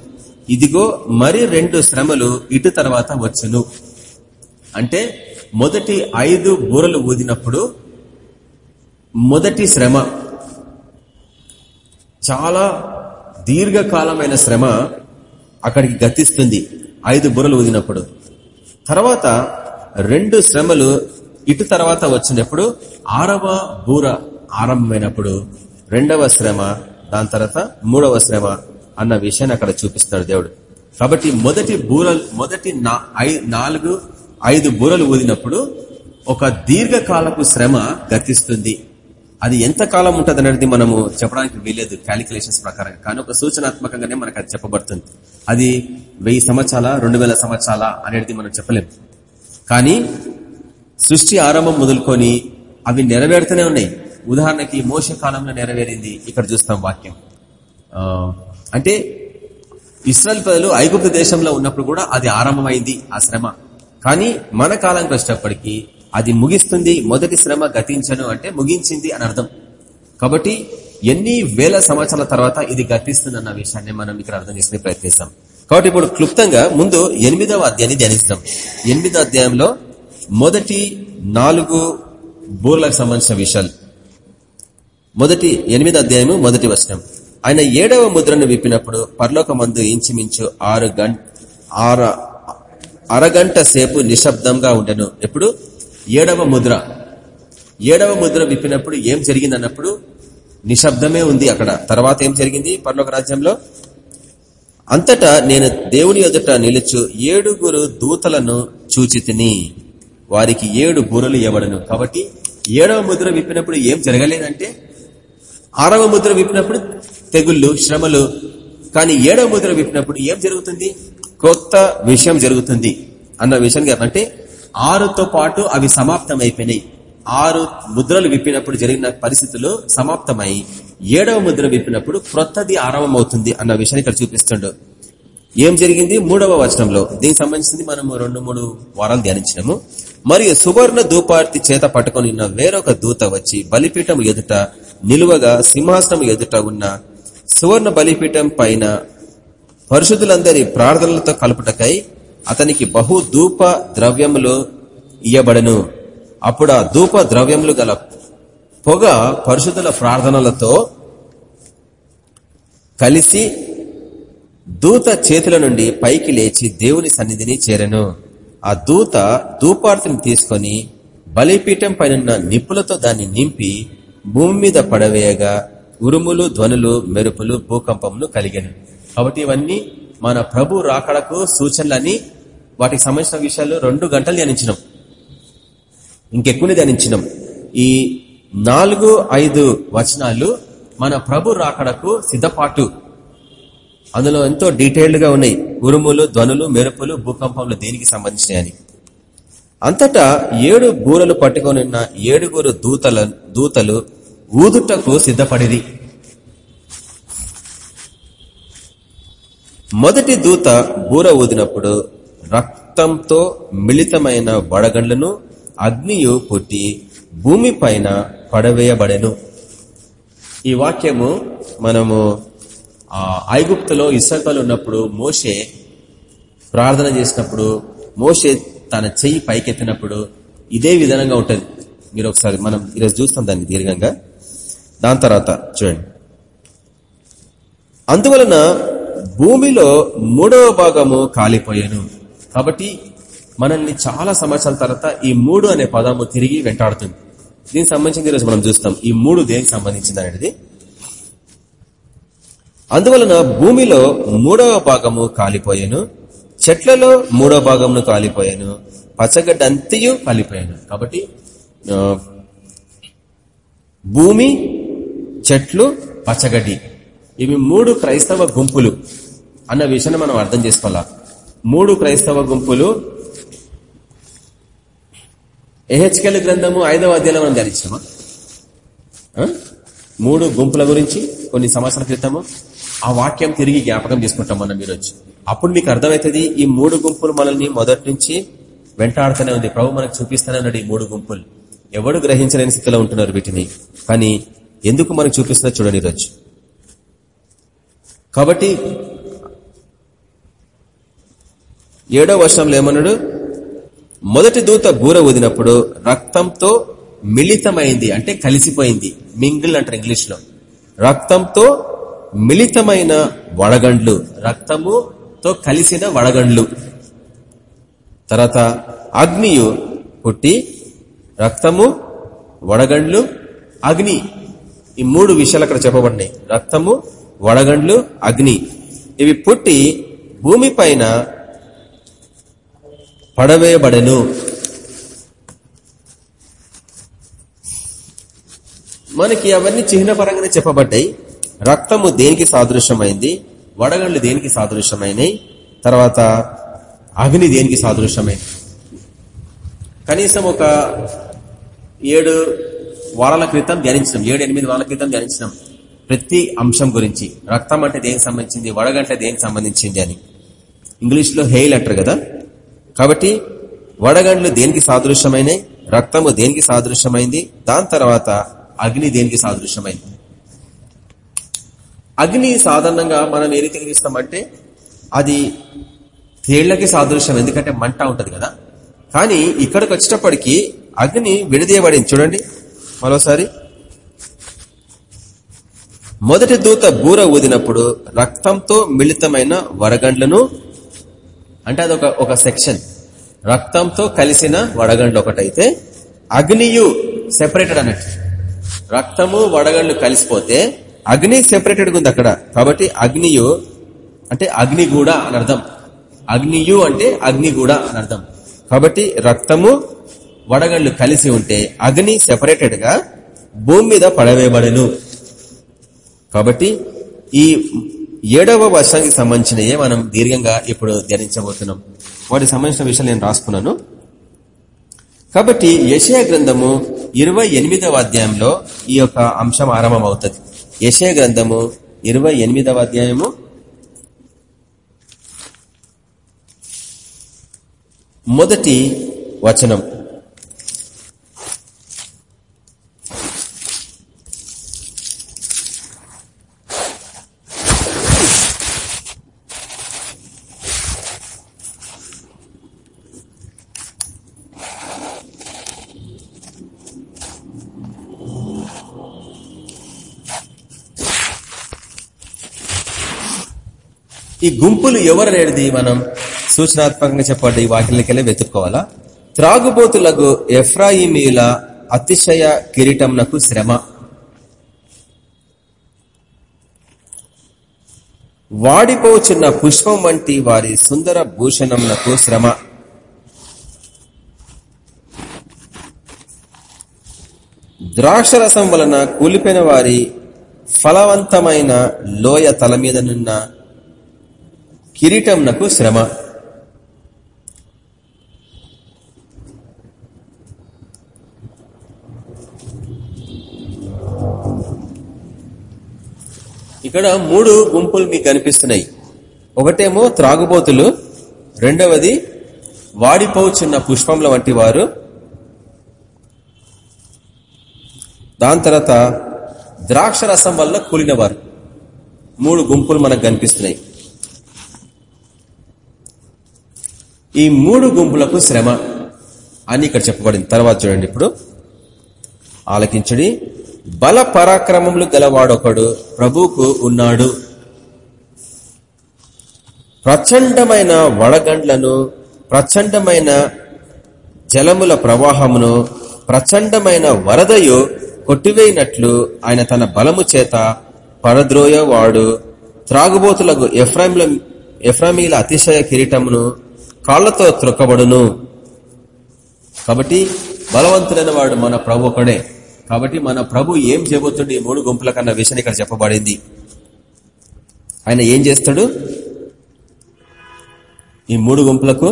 ఇదిగో మరి రెండు శ్రమలు ఇటు తర్వాత వచ్చును. అంటే మొదటి ఐదు బూరలు ఊదినప్పుడు మొదటి శ్రమ చాలా దీర్ఘకాలమైన శ్రమ అక్కడికి గతిస్తుంది ఐదు బుర్రలు ఊదినప్పుడు. తర్వాత రెండు శ్రమలు ఇటు తర్వాత వచ్చినప్పుడు ఆరవ బూర ఆరంభమైనప్పుడు రెండవ శ్రమ దాని తర్వాత మూడవ శ్రమ అన్న విషయాన్ని అక్కడ చూపిస్తాడు దేవుడు. కాబట్టి మొదటి బూరలు మొదటి నాలుగు ఐదు బూరలు ఊదినప్పుడు ఒక దీర్ఘకాలపు శ్రమ గతిస్తుంది. అది ఎంత కాలం ఉంటుంది అనేది మనము చెప్పడానికి వీలేదు క్యాలిక్యులేషన్స్ ప్రకారం కానీ ఒక సూచనాత్మకంగానే మనకు అది చెప్పబడుతుంది. అది వెయ్యి సంవత్సరాల రెండు వేల సంవత్సరాల అనేది మనం చెప్పలేము. కానీ సృష్టి ఆరంభం మొదలుకొని అవి నెరవేరుతూనే ఉన్నాయి. ఉదాహరణకి మోస కాలంలో నెరవేరింది ఇక్కడ చూస్తాం వాక్యం. అంటే ఇస్రాయల్ ప్రజలు ఐగుప్త దేశంలో ఉన్నప్పుడు కూడా అది ఆరంభమైంది ఆ శ్రమ. కానీ మన కాలంకి వచ్చేటప్పటికీ అది ముగిస్తుంది మొదటి శ్రమ గతించను అంటే ముగించింది అని అర్థం. కాబట్టి ఎన్ని వేల సంవత్సరాల తర్వాత ఇది గతిస్తుంది అన్న విషయాన్ని మనం ఇక్కడ అర్థం చేసుకునే ప్రయత్నిస్తాం. కాబట్టి ఇప్పుడు క్లుప్తంగా ముందు ఎనిమిదవ అధ్యాయాన్ని ధ్యానిస్తాం. ఎనిమిదవ అధ్యాయంలో మొదటి నాలుగు బోర్లకు సంబంధించిన విషయాలు. మొదటి ఎనిమిది అధ్యాయము మొదటి వచనం. ఆయన ఏడవ ముద్రను విప్పినప్పుడు పర్లోక మందు ఇంచుమించు ఆరు గంట అరగంట సేపు నిశ్శబ్దంగా ఉండను. ఎప్పుడు? ఏడవ ముద్ర. ఏడవ ముద్ర విప్పినప్పుడు ఏం జరిగింది అన్నప్పుడు నిశ్శబ్దమే ఉంది అక్కడ. తర్వాత ఏం జరిగింది పర్లోక రాజ్యంలో? అంతటా నేను దేవుని ఎదుట నిలుచు ఏడుగురు దూతలను చూచి వారికి ఏడు బురలు ఇవ్వడను కాబట్టి ఏడవ ముద్ర విప్పినప్పుడు ఏం జరగలేదంటే ఆరవ ముద్ర విప్పినప్పుడు తెగుళ్ళు శ్రమలు. కానీ ఏడవ ముద్ర విప్పినప్పుడు ఏం జరుగుతుంది? కొత్త విషయం జరుగుతుంది. అన్న విషయం అంటే ఆరుతో పాటు అవి సమాప్తం అయిపోయినాయి ఆరు ముద్రలు విప్పినప్పుడు జరిగిన పరిస్థితులు సమాప్తమై ఏడవ ముద్ర విప్పినప్పుడు క్రొత్తది ఆరంభమవుతుంది అన్న విషయాన్ని ఇక్కడ చూపిస్తుండడు ఏం జరిగింది? మూడవ వచనంలో. దీనికి సంబంధించింది మనము రెండు మూడు వారాలు ధ్యానించినాము. మరియు సువర్ణ దూపార్తి చేత పట్టుకుని వేరొక దూత వచ్చి బలిపీఠం ఎదుట నిలువగా సింహాసనం ఎదుట ఉన్న సువర్ణ బలిపీఠం పైన పరిశుద్ధులందరి ప్రార్థనలతో కలుపుటకై అతనికి బహు ధూప ద్రవ్యములు ఇయ్యబడను. అప్పుడు ఆ ధూప ద్రవ్యములు గల పొగ పరిశుద్ధుల ప్రార్థనలతో కలిసి దూత చేతుల నుండి పైకి లేచి దేవుని సన్నిధిని చేరను. ఆ దూత ధూపార్తిని తీసుకొని బలిపీఠం పైన నిప్పులతో దాన్ని నింపి భూమి మీద పడవేయగా ఉరుములు ధ్వనులు మెరుపులు భూకంపములు కలిగాను. కాబట్టి ఇవన్నీ మన ప్రభు రాకడకు సూచనలని వాటికి సంబంధించిన విషయాలు రెండు గంటలు ధ్యానించినాం. ఇంకెక్కువనే ధ్యానించినాం. ఈ నాలుగు ఐదు వచనాలు మన ప్రభు రాకడకు సిద్ధపాటు. అందులో ఎంతో డీటెయిల్డ్గా ఉన్నాయి. ఉరుములు ధ్వనులు మెరుపులు భూకంపంలో దేనికి సంబంధించినాయని అంతటా ఏడు బూరలు పట్టుకొని ఉన్న ఏడుగురు దూతల దూతలు ఊదుటకు సిద్ధపడిది మొదటి దూత బూర ఊదినప్పుడు రక్తంతో మిళితమైన వడగండ్లను అగ్నియు పుట్టి భూమి పైన పడవేయబడెను. ఈ వాక్యము మనము ఐగుప్తులో ఇసకలు ఉన్నప్పుడు మోషే ప్రార్థన చేసినప్పుడు మోషే తన చెయ్యి పైకెత్తినప్పుడు ఇదే విధానంగా ఉంటుంది. మీరు ఒకసారి మనం ఈరోజు చూస్తాం దాన్ని దీర్ఘంగా. దాని తర్వాత చూడండి. అందువలన భూమిలో మూడవ భాగము కాలిపోయాను. కాబట్టి మనల్ని చాలా సంవత్సరాల తర్వాత ఈ మూడు అనే పదము తిరిగి వెంటాడుతుంది. దీనికి సంబంధించిన ఈరోజు మనం చూస్తాం. ఈ మూడు దేనికి సంబంధించింది అనేది అందువలన భూమిలో మూడవ భాగము కాలిపోయాను చెట్లలో మూడవ భాగమును కాలిపోయాను పచ్చగడ్డ అంతయు కాలిపోయాను. కాబట్టి భూమి చెట్లు పచ్చగడ్డి. ఇవి మూడు క్రైస్తవ గుంపులు అన్న విషయాన్ని మనం అర్థం చేసుకోవాలా? మూడు క్రైస్తవ గుంపులు. ఎహెచ్కెల్ గ్రంథము ఐదవ అధ్యాయంలో మనం ధ్యానించామా? మూడు గుంపుల గురించి కొన్ని సంవత్సరాల క్రితము. ఆ వాక్యం తిరిగి జ్ఞాపకం చేసుకుంటాం మనం ఈరోజు. అప్పుడు మీకు అర్థమవుతుంది ఈ మూడు గుంపులు మనల్ని మొదటి నుంచి వెంటాడుతూనే ఉంది. ప్రభు మనకు చూపిస్తూనే ఉన్నాడు ఈ మూడు గుంపులు. ఎవడు గ్రహించలేని స్థితిలో ఉంటున్నారు వీటిని. కానీ ఎందుకు మనకు చూపిస్తున్నా చూడండి ఈరోజు. కాబట్టి ఏడో వర్షంలో ఏమన్నాడు? మొదటి దూత బూర ఊదినప్పుడు రక్తంతో మిళితమైంది అంటే కలిసిపోయింది. మింగిల్ అంటారు ఇంగ్లీష్లో. రక్తంతో మిళితమైన వడగండ్లు. రక్తముతో కలిసిన వడగండ్లు. తర్వాత అగ్నియు పుట్టి రక్తము వడగండ్లు అగ్ని. ఈ మూడు విషయాలు అక్కడ చెప్పబడినాయి. రక్తము వడగండ్లు అగ్ని. ఇవి పుట్టి భూమి పైన పడవేయబడెను. మనకి అవన్నీ చిహ్నపరంగానే చెప్పబడ్డాయి. రక్తము దేనికి సాదృశ్యమైంది? వడగండ్లు దేనికి సాదృశ్యమైనవి తర్వాత అగ్ని దేనికి సాదృశ్యమైంది కనీసం ఒక ఏడు వారాల క్రితం ధ్యానించినాం. ఏడు ఎనిమిది వారాల క్రితం ధ్యానించినాం. ప్రతి అంశం గురించి. రక్తం అంటే దేనికి సంబంధించింది? వడగంట దేనికి సంబంధించింది అని. ఇంగ్లీష్లో హెయిల్ అంటారు కదా? కాబట్టి వడగండ్లు దేనికి సాదృశ్యమైనవి రక్తము దేనికి సాదృశ్యమైంది? దాని తర్వాత అగ్ని దేనికి సాదృశ్యమైంది? అగ్ని సాధారణంగా మనం ఏ రీతిగా అది తేళ్ళకి సాదృశ్యం ఎందుకంటే మంట ఉంటది కదా. కానీ ఇక్కడికి వచ్చేటప్పటికి అగ్ని విడదీయబడింది. చూడండి. మరోసారి. మొదటి దూత బూర ఊదినప్పుడు రక్తంతో మిళితమైన వడగండ్లను అంటే అదొక ఒక సెక్షన్. రక్తంతో కలిసిన వడగండ్లు ఒకటైతే అగ్నియు సెపరేటెడ్ అన్నట్టు. రక్తము వడగండ్లు కలిసిపోతే అగ్ని సెపరేటెడ్ ఉంది అక్కడ. కాబట్టి అగ్నియు అంటే అగ్ని కూడా అని అర్థం. అగ్నియు అంటే అగ్ని కూడా అని అర్థం. కాబట్టి రక్తము వడగళ్ళు కలిసి ఉంటే అగ్ని సెపరేటెడ్గా భూమి మీద పడవేయబడను. కాబట్టి ఈ ఏడవ వర్షానికి సంబంధించినయే మనం దీర్ఘంగా ఇప్పుడు ధ్యానించబోతున్నాం. వాటికి సంబంధించిన విషయాలు నేను రాసుకున్నాను. కాబట్టి యశయ గ్రంథము ఇరవై ఎనిమిదవ అధ్యాయంలో ఈ యొక్క అంశం ఆరంభం అవుతుంది యశయ గ్రంథము ఇరవై ఎనిమిదవ అధ్యాయము. మొదటి వచనం. ఈ గుంపులు ఎవరనేది మనం సూచనాత్మకంగా చెప్పండి ఈ వాక్యంలోకెళ్ళి వెతుక్కోవాలా? త్రాగుబోతులకు ఎఫ్రాయిమీల అతిశయ కిరీటంనకు శ్రమ. వాడిపోచున్న పుష్పం వంటి వారి సుందర భూషణంలకు శ్రమ. ద్రాక్షరసం వలన కూలిపోయిన వారి ఫలవంతమైన లోయ తల మీద నున్న కిరీటంనకు శ్రమ. ఇక్కడ మూడు గుంపులు మీకు కనిపిస్తున్నాయి. ఒకటేమో త్రాగుబోతులు రెండవది వాడిపోచున్న పుష్పంల వంటి వారు. దాని తర్వాత ద్రాక్ష రసం వల్ల కూలినవారు మూడు గుంపులు మనకు కనిపిస్తున్నాయి. ఈ మూడు గుంపులకు శ్రమ అని ఇక్కడ చెప్పబడింది. తర్వాత చూడండి ఇప్పుడు. ఆలకించుడి. బల పరాక్రమములు గలవాడొకడు ప్రభువుకు ఉన్నాడు. ప్రచండమైన వడగండ్లను ప్రచండమైన జలముల ప్రవాహమును ప్రచండమైన వరదయు కొట్టివేయినట్లు ఆయన తన బలము చేత పరద్రోయవాడు. త్రాగుబోతులకు ఎఫ్రాయిల ఎఫ్రామీల అతిశయ కిరీటమును కాళ్ళతో త్రొక్కబడును. కాబట్టి బలవంతుడైన వాడు మన ప్రభు ఒకడే కాబట్టి మన ప్రభు ఏం చేయబోతుండే ఈ మూడు గుంపుల కన్నా విషయం ఇక్కడ చెప్పబడింది. ఆయన ఏం చేస్తాడు? ఈ మూడు గుంపులకు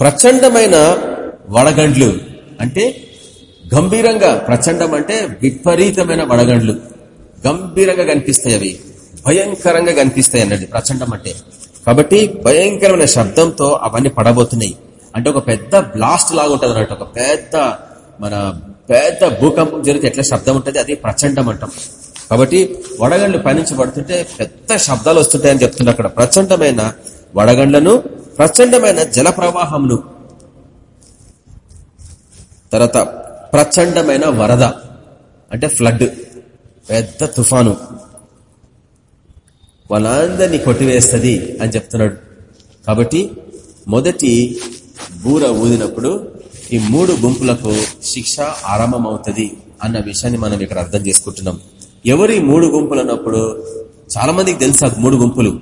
ప్రచండమైన వడగండ్లు. అంటే గంభీరంగా ప్రచండం అంటే విపరీతమైన వడగండ్లు. గంభీరంగా కనిపిస్తాయి అవి. భయంకరంగా కనిపిస్తాయి అన్నది ప్రచండం అంటే కాబట్టి భయంకరమైన శబ్దంతో అవన్నీ పడబోతున్నాయి. అంటే ఒక పెద్ద బ్లాస్ట్ లాగా ఉంటుంది అన్నట్టు ఒక పెద్ద మన పెద్ద భూకంపం జరిగితే ఎట్లా శబ్దం ఉంటుంది? అది ప్రచండం అంటాం. కాబట్టి వడగండ్లు పయనించి పడుతుంటే పెద్ద శబ్దాలు వస్తుంటాయని చెప్తున్నా అక్కడ. ప్రచండమైన వడగండ్లను ప్రచండమైన జల ప్రవాహంను తర్వాత ప్రచండమైన వరద. అంటే ఫ్లడ్ పెద్ద తుఫాను. వాళ్ళందరినీ కొట్టివేస్తుంది అని చెప్తున్నాడు. కాబట్టి మొదటి బూర ఊదినప్పుడు ఈ మూడు గుంపులకు శిక్ష ఆరంభమవుతుంది అన్న విషయాన్ని మనం ఇక్కడ అర్థం చేసుకుంటున్నాం. ఎవరి మూడు గుంపులు అన్నప్పుడు చాలా మందికి తెలుసు మూడు గుంపులు.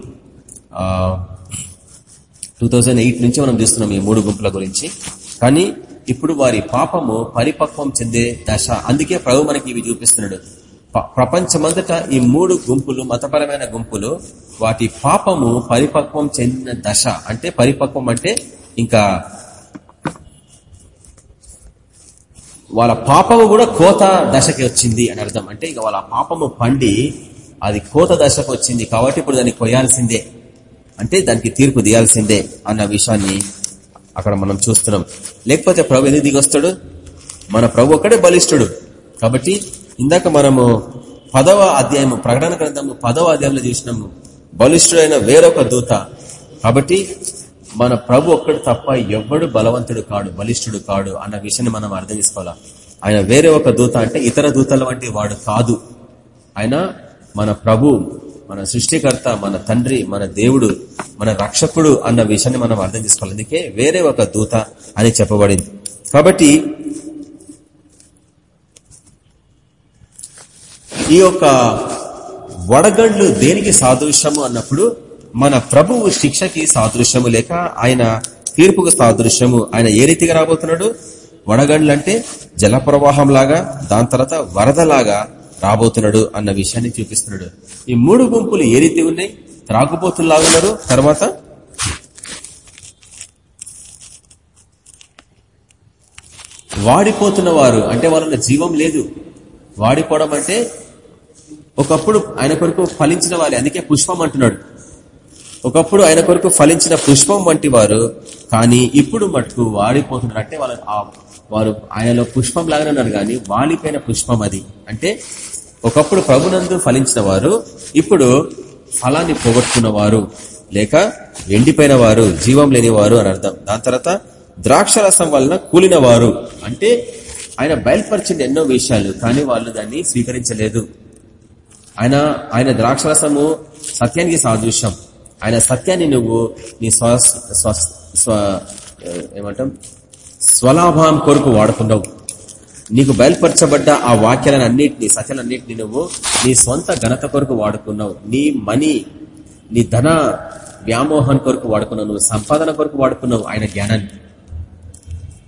టూ నుంచి మనం చూస్తున్నాం ఈ మూడు గుంపుల గురించి. కానీ ఇప్పుడు వారి పాపము పరిపక్వం చెందే దశ. అందుకే ప్రభు మనకి ఇవి చూపిస్తున్నాడు. ప్రపంచమంతటా ఈ మూడు గుంపులు మతపరమైన గుంపులు వాటి పాపము పరిపక్వం చెందిన దశ. అంటే పరిపక్వం అంటే ఇంకా వాళ్ళ పాపము కూడా కోత దశకి వచ్చింది అని అర్థం. అంటే ఇక వాళ్ళ పాపము పండి అది కోత దశకు వచ్చింది కాబట్టి ఇప్పుడు దాన్ని కొయ్యాల్సిందే. అంటే దానికి తీర్పు తీయాల్సిందే అన్న విషయాన్ని అక్కడ మనం చూస్తున్నాం. లేకపోతే ప్రభు ఎందుకు దిగొస్తాడు? మన ప్రభు ఒక్కడే బలిష్ఠుడు. కాబట్టి ఇందాక మనము పదవ అధ్యాయము ప్రకటన గ్రంథము పదవ అధ్యాయంలో చూసినాము. బలిష్ఠుడైన వేరొక దూత. కాబట్టి మన ప్రభు ఒక్కడు తప్ప ఎవ్వడు బలవంతుడు కాడు బలిష్ఠుడు కాడు అన్న విషయాన్ని మనం అర్థం చేసుకోవాలా? ఆయన వేరే ఒక దూత అంటే ఇతర దూతల వంటి వాడు కాదు. ఆయన మన ప్రభు మన సృష్టికర్త మన తండ్రి మన దేవుడు మన రక్షకుడు అన్న విషయాన్ని మనం అర్థం చేసుకోవాలి. అందుకే వేరే ఒక దూత అని చెప్పబడింది. కాబట్టి ఈ యొక్క వడగండ్లు దేనికి సాదృశ్యము అన్నప్పుడు మన ప్రభువు శిక్షకి సాదృశ్యము లేక ఆయన తీర్పుకు సాదృశ్యము. ఆయన ఏ రీతిగా రాబోతున్నాడు? వడగండ్లు అంటే జలప్రవాహం లాగా దాని తర్వాత వరదలాగా రాబోతున్నాడు అన్న విషయాన్ని చూపిస్తున్నాడు. ఈ మూడు గుంపులు ఏ రీతి ఉన్నాయి? త్రాగుబోతులాగున్నారు తర్వాత వాడిపోతున్న వారు అంటే వాళ్ళ జీవం లేదు. వాడిపోవడం అంటే ఒకప్పుడు ఆయన కొరకు ఫలించిన వారి అందుకే పుష్పం అంటున్నాడు. ఒకప్పుడు ఆయన కొరకు ఫలించిన పుష్పం వంటి వారు కానీ ఇప్పుడు మటుకు వాడిపోతున్నారు. అంటే వాళ్ళ వారు ఆయనలో పుష్పం లాగానే ఉన్నారు కానీ వాలిపోయిన పుష్పం అది. అంటే ఒకప్పుడు ప్రభునందు ఫలించిన వారు ఇప్పుడు ఫలాన్ని పోగొట్టుకున్నవారు లేక ఎండిపోయిన వారు జీవం లేని వారు అని అర్థం. దాని తర్వాత ద్రాక్షరసం వలన కూలిన వారు. అంటే ఆయన బయలుపరిచిన ఎన్నో విషయాలు కానీ వాళ్ళు దాన్ని స్వీకరించలేదు. ఆయన ఆయన ద్రాక్షరసము సత్యానికి సాదృశ్యం. ఆయన సత్యాన్ని నువ్వు నీ స్వ ఏమంటాం? స్వలాభం కొరకు వాడుకున్నావు నీకు బయలుపరచబడ్డ ఆ వాక్యాలను అన్నింటినీ సత్యాలన్నింటినీ నువ్వు నీ సొంత ఘనత కొరకు వాడుకున్నావు. నీ మనీ నీ ధన వ్యామోహం కొరకు వాడుకున్నావు. నువ్వు సంపాదన కొరకు వాడుకున్నావు ఆయన జ్ఞానాన్ని.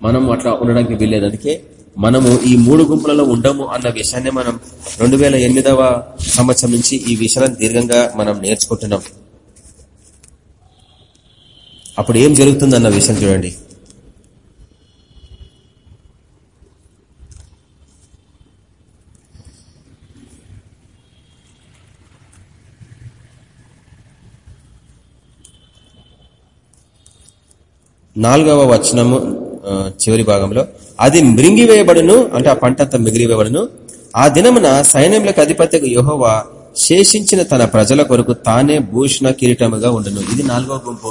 మనం అట్లా ఉండడానికి వీల్లేదు. అందుకే మనము ఈ మూడు గుంపులలో ఉండము అన్న విషయాన్ని మనం రెండు వేల ఎనిమిదవ సంవత్సరం నుంచి ఈ విషయాలను దీర్ఘంగా మనం నేర్చుకుంటున్నాం. అప్పుడు ఏం జరుగుతుంది అన్న విషయం చూడండి. నాలుగవ వచనము చివరి భాగంలో అది మృంగివేయబడును అంటే ఆ పంట అంతా మిగిలివేయబడును ఆ దినమున సైన్యములకు అధిపతి యుహోవా శేషించిన తన ప్రజల కొరకు తానే భూషణ కిరీటముగా ఉండును. ఇది నాలుగో గుంపు.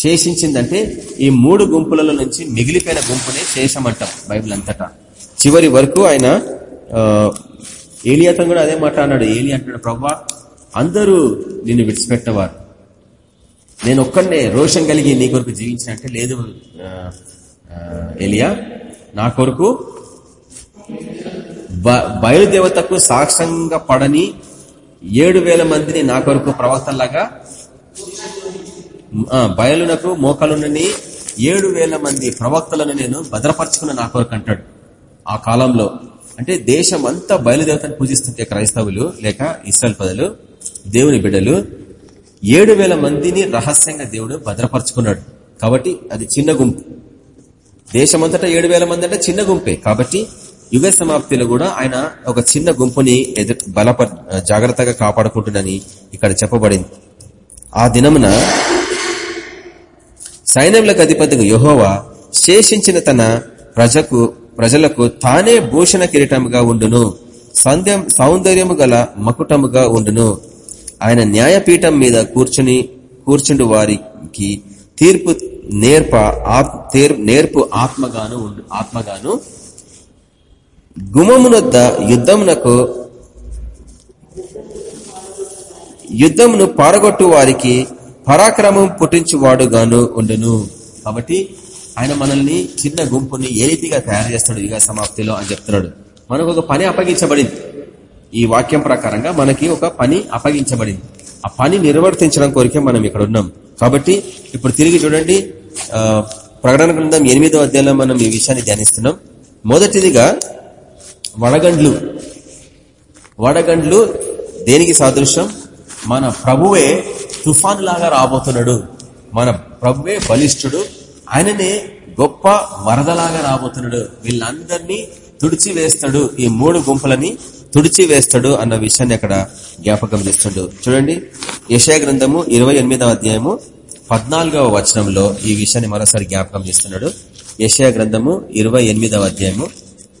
శేషించిందంటే ఈ మూడు గుంపులలో నుంచి మిగిలిపోయిన గుంపునే శేషమంటాం బైబిల్ అంతటా చివరి వరకు ఆయన ఏలియాతో కూడా అదే మాట అన్నాడు. ఏలి అంటున్నాడు ప్రభా అందరూ నిన్ను విడిచిపెట్టవారు. నేను ఒక్కడనే రోషం కలిగి నీ కొరకు జీవించినట్టే లేదు ఎలియా నా కొరకు బయలుదేవతకు సాక్ష్యంగా పడని ఏడు మందిని నా కొరకు ప్రవక్తలాగా బయలునకు మోకలునని ఏడు వేల మంది ప్రవక్తలను నేను భద్రపరచుకున్న నా కొరకు అంటాడు. ఆ కాలంలో అంటే దేశం అంతా బయలుదేవతను పూజిస్తుంటే క్రైస్తవులు లేక ఇస్రాయల్ పదలు దేవుని బిడ్డలు ఏడు మందిని రహస్యంగా దేవుడు భద్రపరుచుకున్నాడు. కాబట్టి అది చిన్న గుంపు. దేశమంతటా ఏడు మంది అంటే చిన్న గుంపే. కాబట్టి యుగ సమాప్తిలో కూడా ఆయన ఒక చిన్న గుంపుని ఎదురు బలప జాగ్రత్తగా కాపాడుకుంటుందని ఇక్కడ చెప్పబడింది. ఆ దినమున సైన్యములకు అధిపతిగా యహోవా శేషించిన తన ప్రజకు ప్రజలకు తానే భూషణ కిరీటముగా ఉండును. సంధ్యం సౌందర్యము గల మకుటముగా ఉండును. ఆయన న్యాయపీఠం మీద కూర్చుని కూర్చుండు వారికి తీర్పు నేర్ప నేర్పు ఆత్మగాను ఆత్మగాను. గుమమునొద్ద యుద్ధమునకు యుద్ధమును పారగొట్టు వారికి పరాక్రమం పుట్టించువాడుగాను ఉండును. కాబట్టి ఆయన మనల్ని చిన్న గుంపుని ఏ రీతిగా తయారు చేస్తాడు యుగ సమాప్తిలో అని చెప్తున్నాడు. మనకు ఒక పని అప్పగించబడింది. ఈ వాక్యం ప్రకారంగా మనకి ఒక పని అప్పగించబడింది. ఆ పని నిర్వర్తించడం కోరికే మనం ఇక్కడ ఉన్నాం. కాబట్టి ఇప్పుడు తిరిగి చూడండి. ప్రకటన గ్రంథం ఎనిమిదో అధ్యాయంలో మనం ఈ విషయాన్ని ధ్యానిస్తున్నాం. మొదటిదిగా వడగండ్లు. వడగండ్లు దేనికి సాదృశ్యం? మన ప్రభువే తుఫాన్ లాగా రాబోతున్నాడు. మన ప్రభువే బలిష్ఠుడు. ఆయననే గొప్ప వరదలాగా రాబోతున్నాడు. వీళ్ళందరినీ తుడిచి వేస్తాడు ఈ మూడు గుంపులని. తుడిచి వేస్తాడు అన్న విషయాన్ని అక్కడ జ్ఞాపకం చేస్తాడు. చూడండి యశా గ్రంథము ఇరవై అధ్యాయము పద్నాలుగవ వచనంలో ఈ విషయాన్ని మరోసారి జ్ఞాపకం చేస్తున్నాడు. యశా గ్రంథము ఇరవై అధ్యాయము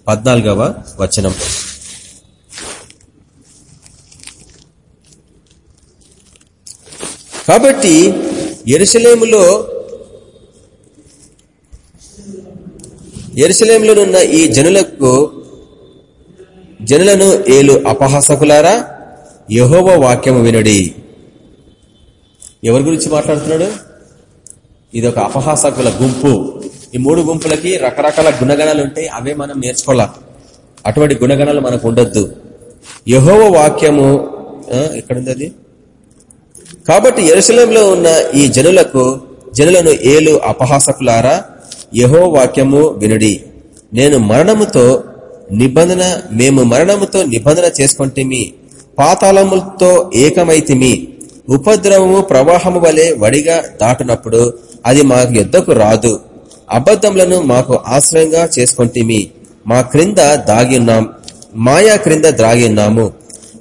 పద్నాలుగవ వచనం. కాబట్టి ఎరుసలేములో ఎరుసలేంలోనున్న ఈ జనులకు జనులను ఏలు అపహాసకులారా? యహోవ వాక్యము వినడి. ఎవరి గురించి మాట్లాడుతున్నాడు? ఇది ఒక అపహాసకుల గుంపు. ఈ మూడు గుంపులకి రకరకాల గుణగణాలు ఉంటాయి అవే మనం నేర్చుకోవాలా? అటువంటి గుణగణాలు మనకు ఉండొద్దు. యహోవ వాక్యము ఎక్కడుంది అది? కాబట్టి ఎరుసలంలో ఉన్న ఈ జనులకు జనులను ఏలు అపహాసకులారా? యహో వాక్యము వినుడి. నేను మరణముతో నిబంధన మేము మరణముతో నిబంధన చేసుకుంటేమి పాతాళములతో ఏకమైతిమి. ఉపద్రవము ప్రవాహము వలె వడిగా దాటునప్పుడు అది మాకు యుద్ధకు రాదు. అబద్ధములను మాకు ఆశ్రయంగా చేసుకుంటేమి మా. క్రింద దాగి ఉన్నాం. మాయా క్రింద ద్రాగి ఉన్నాము.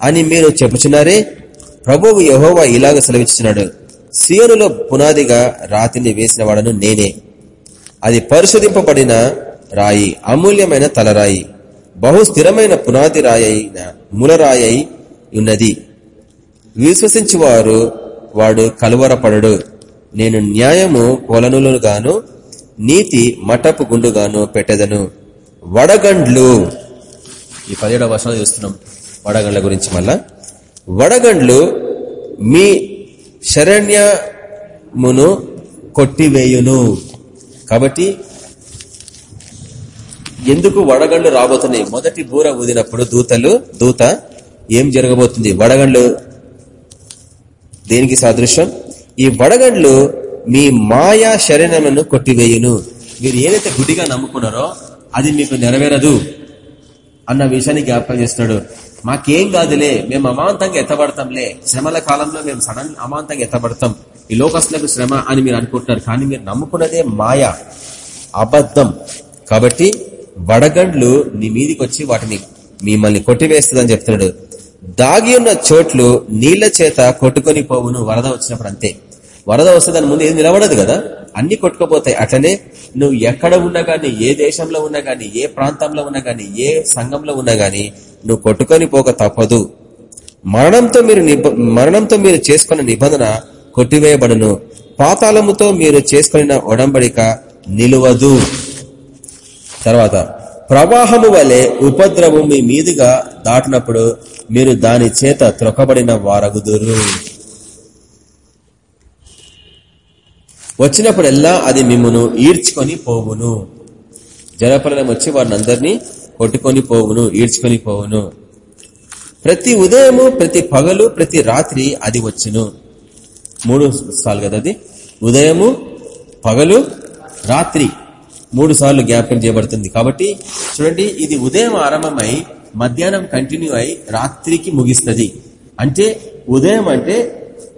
అని మీరు చెప్పుచున్నారే? ప్రభువు యహోవా ఇలాగ సెలవిస్తున్నాడు సియోనులో పునాదిగా రాతిని వేసిన వాడను నేనే. అది పరిశోధింపబడిన రాయి అమూల్యమైన తలరాయి. బహు స్థిరమైన పునాది రాయైన మూలరాయి ఉన్నది. విశ్వసించువారు వాడు కలువరపడడు. నేను న్యాయము కొలనులుగాను నీతి మటపు గుండుగాను పెట్టదను. వడగండ్లు. ఈ పదిహేడవ వర్షాలు చూస్తున్నాం వడగండ్ల గురించి మళ్ళా. వడగండ్లు మీ శరణ్యమును కొట్టివేయును. కాబట్టి ఎందుకు వడగండ్లు రాబోతున్నాయి? మొదటి బూర ఊదినప్పుడు దూతలు దూత ఏం జరగబోతుంది? వడగండ్లు దేనికి సాదృశ్యం? ఈ వడగండ్లు మీ మాయా శరీరమును కొట్టివేయును. మీరు ఏదైతే గుడిగా నమ్ముకున్నారో అది మీకు నెరవేరదు అన్న విషయాన్ని జ్ఞాపకం చేస్తున్నాడు. మాకేం కాదులే మేము అమాంతంగా ఎత్తబడతాంలే. శ్రమల కాలంలో మేము సడన్ అమాంతంగా ఎత్తబడతాం. ఈ లోకస్తులకు శ్రమ అని మీరు అనుకుంటున్నారు కానీ మీరు నమ్ముకున్నదే మాయ అబద్ధం. కాబట్టి వడగండ్లు నీ మీదికి వచ్చి వాటిని మిమ్మల్ని కొట్టివేస్తుందని చెప్తున్నాడు. దాగి ఉన్న చోట్లు నీళ్ళ చేత కొట్టుకొని పోవును వరద వచ్చినప్పుడు అంతే. వరద వస్తే దాని ముందు ఏది నిలబడదు కదా? అన్ని కొట్టుకుపోతాయి. అట్లనే నువ్వు ఎక్కడ ఉన్నా గానీ ఏ దేశంలో ఉన్నా గానీ ఏ ప్రాంతంలో ఉన్నా గానీ ఏ సంఘంలో ఉన్నా గానీ నువ్వు కొట్టుకొని పోక తప్పదు. మరణంతో మీరు మరణంతో మీరు చేసుకున్న నిబంధన కొట్టివేయబడును. పాతాళముతో మీరు చేసుకున్న ఒడంబడిక నిలువదు. తర్వాత ప్రవాహము వలె ఉపద్రవం మీ మీదుగా దాటినప్పుడు మీరు దాని చేత త్రొక్కబడిన వారగుదురు. వచ్చినప్పుడెల్లా అది మిమ్మను ఈడ్చుకొని పోవును. జలప్రలయం వచ్చి వారిని అందరినీ కొట్టుకొని పోవును ఈడ్చుకొని పోవును. ప్రతి ఉదయము ప్రతి పగలు ప్రతి రాత్రి అది వచ్చును. మూడు సార్లు కదా అది? ఉదయము పగలు రాత్రి. మూడు సార్లు జ్ఞాపకం చేయబడుతుంది. కాబట్టి చూడండి ఇది ఉదయం ఆరంభమై మధ్యాహ్నం కంటిన్యూ అయి రాత్రికి ముగిస్తుంది. అంటే ఉదయం అంటే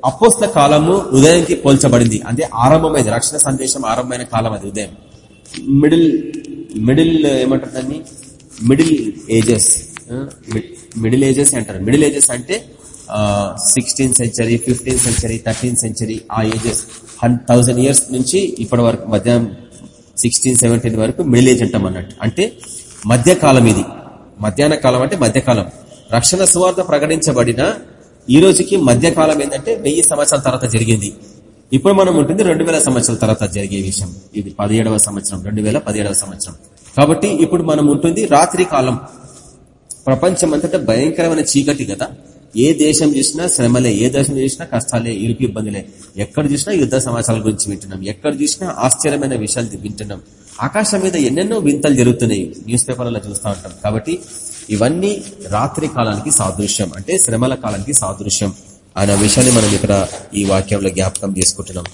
అపోస్త కాలము ఉదయంకి పోల్చబడింది. అంటే ఆరంభమైంది. రక్షణ సందేశం ఆరంభమైన కాలం అది ఉదయం. మిడిల్ మిడిల్ ఏమంటారు దాన్ని? మిడిల్ ఏజెస్ మిడిల్ ఏజెస్ అంటారు. మిడిల్ ఏజెస్ అంటే sixteenth century fifteenth century thirteenth century ఆ ఏజెస్ థౌసండ్ ఇయర్స్ నుంచి ఇప్పటి వరకు మధ్యాహ్నం సిక్స్టీన్ సెవెంటీన్ వరకు మిడిల్ ఏజ్ అంటాం అన్నట్టు. అంటే మధ్యకాలం ఇది. మధ్యాహ్న కాలం అంటే మధ్యకాలం. రక్షణ సువార్త ప్రకటించబడిన ఈ రోజుకి మధ్యకాలం ఏంటంటే వెయ్యి సంవత్సరాల తర్వాత జరిగింది. ఇప్పుడు మనం ఉంటుంది రెండు వేల సంవత్సరాల తర్వాత జరిగే విషయం. ఇది పదిహేడవ సంవత్సరం రెండు వేల పదిహేడవ సంవత్సరం. కాబట్టి ఇప్పుడు మనం ఉంటుంది రాత్రి కాలం. ప్రపంచం అంతటా భయంకరమైన చీకటి కదా. ఏ దేశం చూసినా శ్రమలే ఏ దేశం చూసినా కష్టాలే ఇరుకు ఇబ్బందులే. ఎక్కడ చూసినా యుద్ధ సమాచారాల గురించి వింటున్నాం. ఎక్కడ చూసినా ఆశ్చర్యమైన విషయాలు వింటున్నాం. ఆకాశం మీద ఎన్నెన్నో వింతలు జరుగుతున్నాయి. న్యూస్ పేపర్లలో చూస్తూ ఉంటాం. కాబట్టి ఇవన్నీ రాత్రి కాలానికి సాదృశ్యం. అంటే శ్రమల కాలానికి సాదృశ్యం అనే విషయాన్ని మనం ఇక్కడ ఈ వాక్యంలో జ్ఞాపకం చేసుకుంటున్నాం.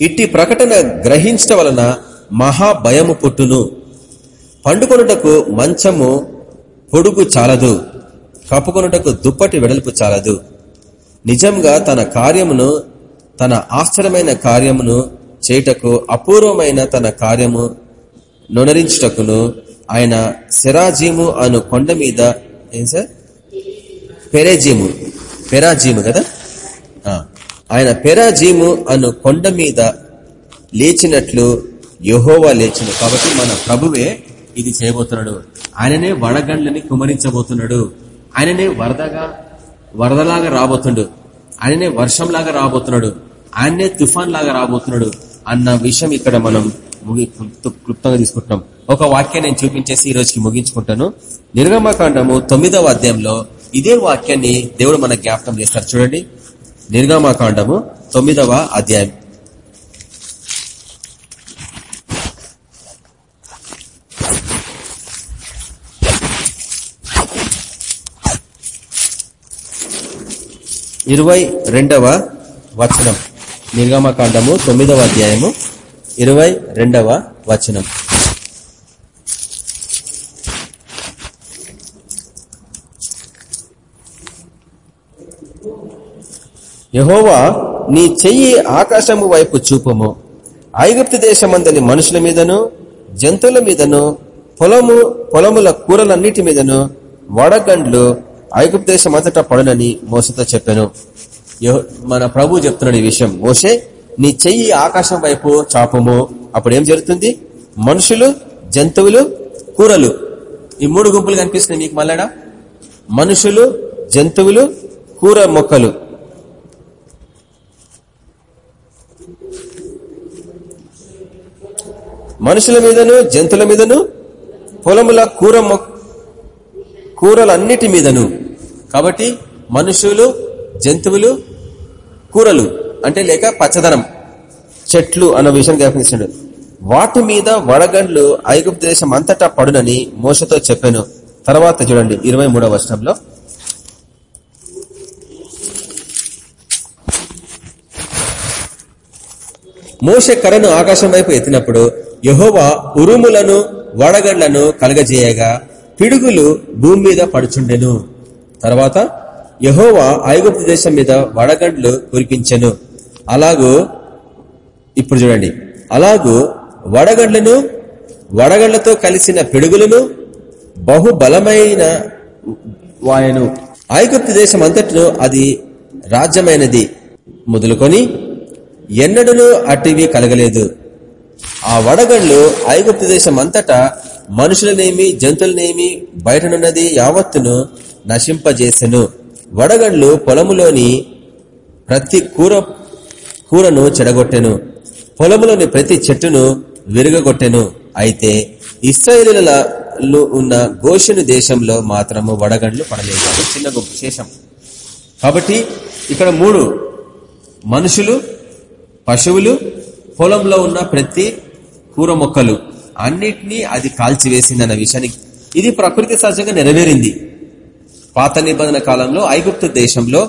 ఇట్టి ప్రకటన గ్రహించట వలన మహాభయము పుట్టును. పండుకొనుటకు మంచము పొడుగు చాలదు. కప్పుకొనుటకు దుప్పటి వెడల్పు చాలదు. నిజంగా తన కార్యమును తన ఆశ్చర్యమైన కార్యమును చేయుటకు అపూర్వమైన తన కార్యము నొనరించుటకును ఆయన సెరాజీము అను కొండ మీద ఏం సార్? పెరేజీము. పెరాజీము కదా? ఆయన పెరాజీము అను కొండ మీద లేచినట్లు యహోవా లేచిన. కాబట్టి మన ప్రభువే ఇది చేయబోతున్నాడు. ఆయననే వడగండ్లని కుమరించబోతున్నాడు. ఆయననే వరదగా వరదలాగా రాబోతుడు. ఆయననే వర్షంలాగా రాబోతున్నాడు. ఆయననే తుఫాన్ లాగా రాబోతున్నాడు అన్న విషయం ఇక్కడ మనం ముగి క్లుప్తంగా తీసుకుంటున్నాం. ఒక వాక్యం నేను చూపించేసి ఈ రోజుకి ముగించుకుంటాను. నిర్గమకాండము తొమ్మిదవ అధ్యాయంలో ఇదే వాక్యాన్ని దేవుడు మన జ్ఞాపకం చేస్తారు. చూడండి. నిర్గమకాండము తొమ్మిదవ అధ్యాయం. ఇరవై రెండవ వచనం. నిర్గమకాండము తొమ్మిదవ అధ్యాయము ఇరవై రెండవ వచనం. యహోవా నీ చెయ్యి ఆకాశము వైపు చూపము. ఐగుప్తు దేశమందని మనుషుల మీదను జంతువుల మీదను పొలము పొలముల కూరలన్నిటి మీదను వడగండ్లు ఐగుప్తు దేశం అంతటా పడునని మోసతో చెప్పాను. మన ప్రభు చెప్తున్నాడు ఈ విషయం. మోసే నీ చెయ్యి ఆకాశం వైపు చాపము. అప్పుడు ఏం జరుగుతుంది? మనుషులు జంతువులు కూరలు. ఈ మూడు గుంపులు కనిపిస్తున్నాయి మీకు మళ్ళాడా మనుషులు జంతువులు కూర మొక్కలు. మనుషుల మీదను జంతువుల మీదను పొలముల కూర కూరలన్నిటి మీదను. కాబట్టి మనుషులు జంతువులు కూరలు అంటే లేక పచ్చదనం చెట్లు అన్న విషయం జ్ఞాపించాడు వాటి మీద వడగండ్లు ఐగుప్త దేశం అంతటా పడునని మోసతో చెప్పాను. తర్వాత చూడండి ఇరవై మూడవ వర్షంలో మోస కరను ఆకాశం వైపు ఎత్తినప్పుడు యహోవా ఉరుములను వడగండ్లను కలగజేయగా పిడుగులు భూమి మీద పడుచుండెను. తర్వాత యహోవా ఐగుప్తు దేశం మీద వడగండ్లు కురిపించెను. అలాగూ ఇప్పుడు చూడండి. అలాగూ వడగండ్లను వడగండ్లతో కలిసిన పిడుగులను బహుబలమైన వాయను ఐగుప్తు దేశం అంతట్లో అది రాజ్యమైనది. మొదలుకొని ఎన్నడూ అటివి కలగలేదు. ఆ వడగండ్లు ఐగుప్తు దేశం అంతటా మనుషులనేమి జంతువులనేమి బయటనున్నది యావత్తును నశింపజేసెను. వడగండ్లు పొలములోని ప్రతి కూర కూరను చెడగొట్టెను. పొలములోని ప్రతి చెట్టును విరగగొట్టెను. అయితే ఇస్రాయేలీలలో ఉన్న గోషను దేశంలో మాత్రము వడగండ్లు పడలేదు. చిన్న గొప్ప శేషం కాబట్టి ఇక్కడ మూడు. మనుషులు పశువులు పొలంలో ఉన్న ప్రతి కూర మొక్కలు అన్నిటినీ అది కాల్చివేసిందన్న విషయానికి ఇది ప్రకృతి సహజంగా నెరవేరింది. పాత నిబంధన కాలంలో ఐగుప్తు దేశంలో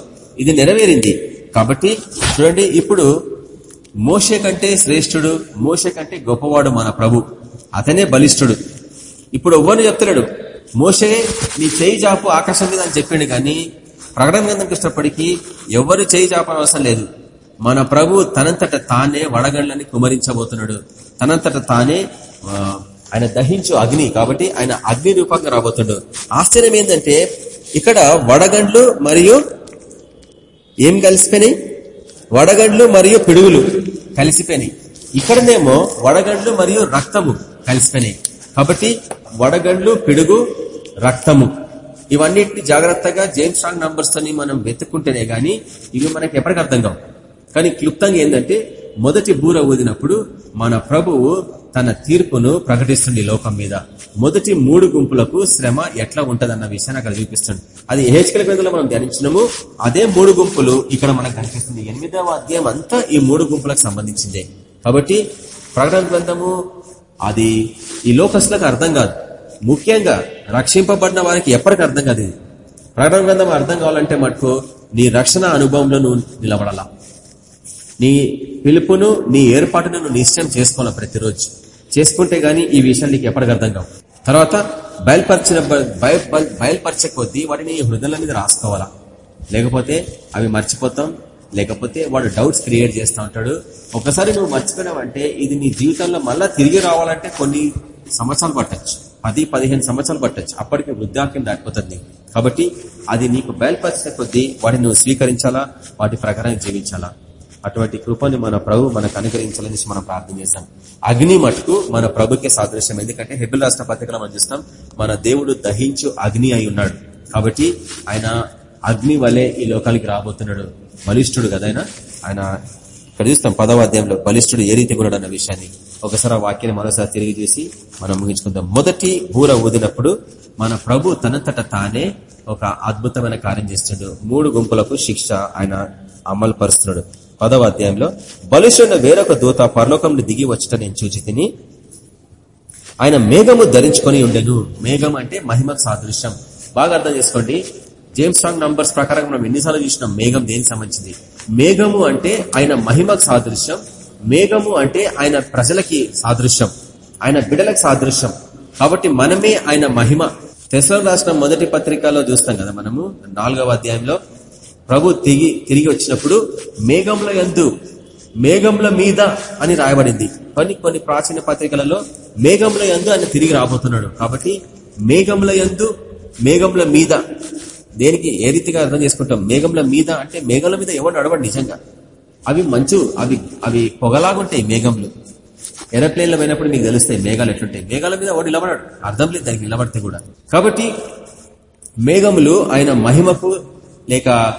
ఇది నెరవేరింది. కాబట్టి చూడండి ఇప్పుడు మోష కంటే శ్రేష్ఠుడు మోష కంటే గొప్పవాడు మన ప్రభు. అతనే బలిష్ఠుడు. ఇప్పుడు ఎవ్వరు చెప్తున్నాడు మోసే నీ చేయి జాపు ఆకాశం మీద అని చెప్పిండు కానీ ప్రకటన గ్రంథం ఇష్టపడికి ఎవరు చేయి జాపని అవసరం లేదు. మన ప్రభు తనంతట తానే వడగండ్లని కుమరించబోతున్నాడు. తనంతట తానే ఆయన దహించు అగ్ని కాబట్టి ఆయన అగ్ని రూపంగా రాబోతుడు ఆశ్చర్యం ఏంటంటే ఇక్కడ వడగండ్లు మరియు ఏం కలిసిపోయినాయి? వడగండ్లు మరియు పిడుగులు కలిసిపోయినాయి. ఇక్కడనేమో వడగండ్లు మరియు రక్తము కలిసిపోయినాయి. కాబట్టి వడగండ్లు పిడుగు రక్తము ఇవన్నిటిని జాగ్రత్తగా జేమ్స్ స్ట్రాంగ్ నంబర్స్ అని మనం వెతుక్కుంటేనే గాని ఇవి మనకి ఎప్పటికీ అర్థం కావు. కానీ క్లుప్తంగా ఏంటంటే మొదటి బూర ఊదినప్పుడు మన ప్రభువు తన తీర్పును ప్రకటిస్తుంది లోకం మీద. మొదటి మూడు గుంపులకు శ్రమ ఎట్లా ఉంటదన్న విషయాన్ని అక్కడ చూపిస్తుంది. అది హెచ్కల గ్రంథంలో మనం ధ్యానించినము. అదే మూడు గుంపులు ఇక్కడ మనకు కనిపిస్తుంది. ఎనిమిదవ అధ్యాయం అంతా ఈ మూడు గుంపులకు సంబంధించిందే. కాబట్టి ప్రకటన గ్రంథము అది ఈ లోకస్లకు అర్థం కాదు. ముఖ్యంగా రక్షింపబడిన వారికి ఎప్పటికీ అర్థం కాదు ఇది. ప్రకటన గ్రంథం అర్థం కావాలంటే మటుకు నీ రక్షణ అనుభవంలో నువ్వు నిలబడాలా? నీ పిలుపును నీ ఏర్పాటును నువ్వు నిశ్చయం చేసుకోవాలి ప్రతిరోజు? చేసుకుంటే గానీ ఈ విషయాలు నీకు ఎప్పటికి అర్థం కావు. తర్వాత బయలుపరిచిన బయలుపరిచే కొద్దీ వాటిని హృదయాల మీద రాసుకోవాలా? లేకపోతే అవి మర్చిపోతాం లేకపోతే వాడు డౌట్స్ క్రియేట్ చేస్తూ ఉంటాడు. ఒకసారి నువ్వు మర్చిపోయినావంటే ఇది నీ జీవితంలో మళ్ళీ తిరిగి రావాలంటే కొన్ని సంవత్సరాలు పట్టచ్చు. పది పదిహేను సంవత్సరాలు పట్టచ్చు. అప్పటికి వృద్ధాక్యం దాటిపోతుంది కాబట్టి అది నీకు బయలుపరిచే కొద్దీ వాటిని నువ్వు స్వీకరించాలా? వాటి ప్రకారం జీవించాలా? అటువంటి కృపను మన ప్రభు మనకు అనుగ్రహించాలని మనం ప్రార్థన చేస్తాం. అగ్ని మటుకు మన ప్రభుకే సాదృశ్యం. ఎందుకంటే హెబిల్ రాష్ట్ర పత్రికలో మనం చూస్తాం మన దేవుడు దహించు అగ్ని అయి ఉన్నాడు. కాబట్టి ఆయన అగ్ని వలె ఈ లోకానికి రాబోతున్నాడు. బలిష్ఠుడు కదా ఆయన? ఆయన ఇక్కడ చూస్తాం పదవ అధ్యాయంలో బలిష్ఠుడు ఏ రీతి కూడా అన్న విషయాన్ని. ఒకసారి ఆ వాక్యాన్ని మరోసారి తిరిగి చూసి మనం ముగించుకుందాం. మొదటి బూర ఊదినప్పుడు మన ప్రభు తనంతట తానే ఒక అద్భుతమైన కార్యం చేస్తున్నాడు మూడు గుంపులకు శిక్ష ఆయన అమలు పరుస్తున్నాడు పదవ అధ్యాయంలో బలుషున్న వేరొక దూత పరలోకంలో దిగి వచ్చట నేను చూచి తిని ఆయన మేఘము ధరించుకొని ఉండెను. మేఘం అంటే మహిమకు సాదృశ్యం. బాగా అర్థం చేసుకోండి. జేమ్స్ స్ట్రాంగ్ నంబర్స్ ప్రకారం మనం ఎన్నిసార్లు చూసినాం మేఘం దేనికి సంబంధించింది? మేఘము అంటే ఆయన మహిమకు సాదృశ్యం. మేఘము అంటే ఆయన ప్రజలకి సాదృశ్యం. ఆయన బిడలకు సాదృశ్యం. కాబట్టి మనమే ఆయన మహిమ. తెసలం రాసిన మొదటి పత్రికలో చూస్తాం కదా మనము నాలుగవ అధ్యాయంలో. ప్రభు తిరిగి తిరిగి వచ్చినప్పుడు మేఘంల ఎందు మేఘంల మీద అని రాయబడింది. కొన్ని కొన్ని ప్రాచీన పత్రికలలో మేఘంల ఎందు ఆయన తిరిగి రాబోతున్నాడు. కాబట్టి మేఘంల ఎందు మేఘంల మీద. దేనికి ఏ రీతిగా అర్థం చేసుకుంటాం? మేఘంల మీద అంటే మేఘంల మీద ఎవరు నడవండి నిజంగా. అవి మంచు అవి అవి పొగలాగుంటాయి మేఘంలు ఏరోప్లేన్లో పోయినప్పుడు మీకు తెలుస్తాయి మేఘాలు ఎట్లుంటాయి. మేఘాల మీద వాడు నిలబడాడు అర్థం లేదు దానికి నిలబడితే కూడా. కాబట్టి మేఘములు ఆయన మహిమకు లేక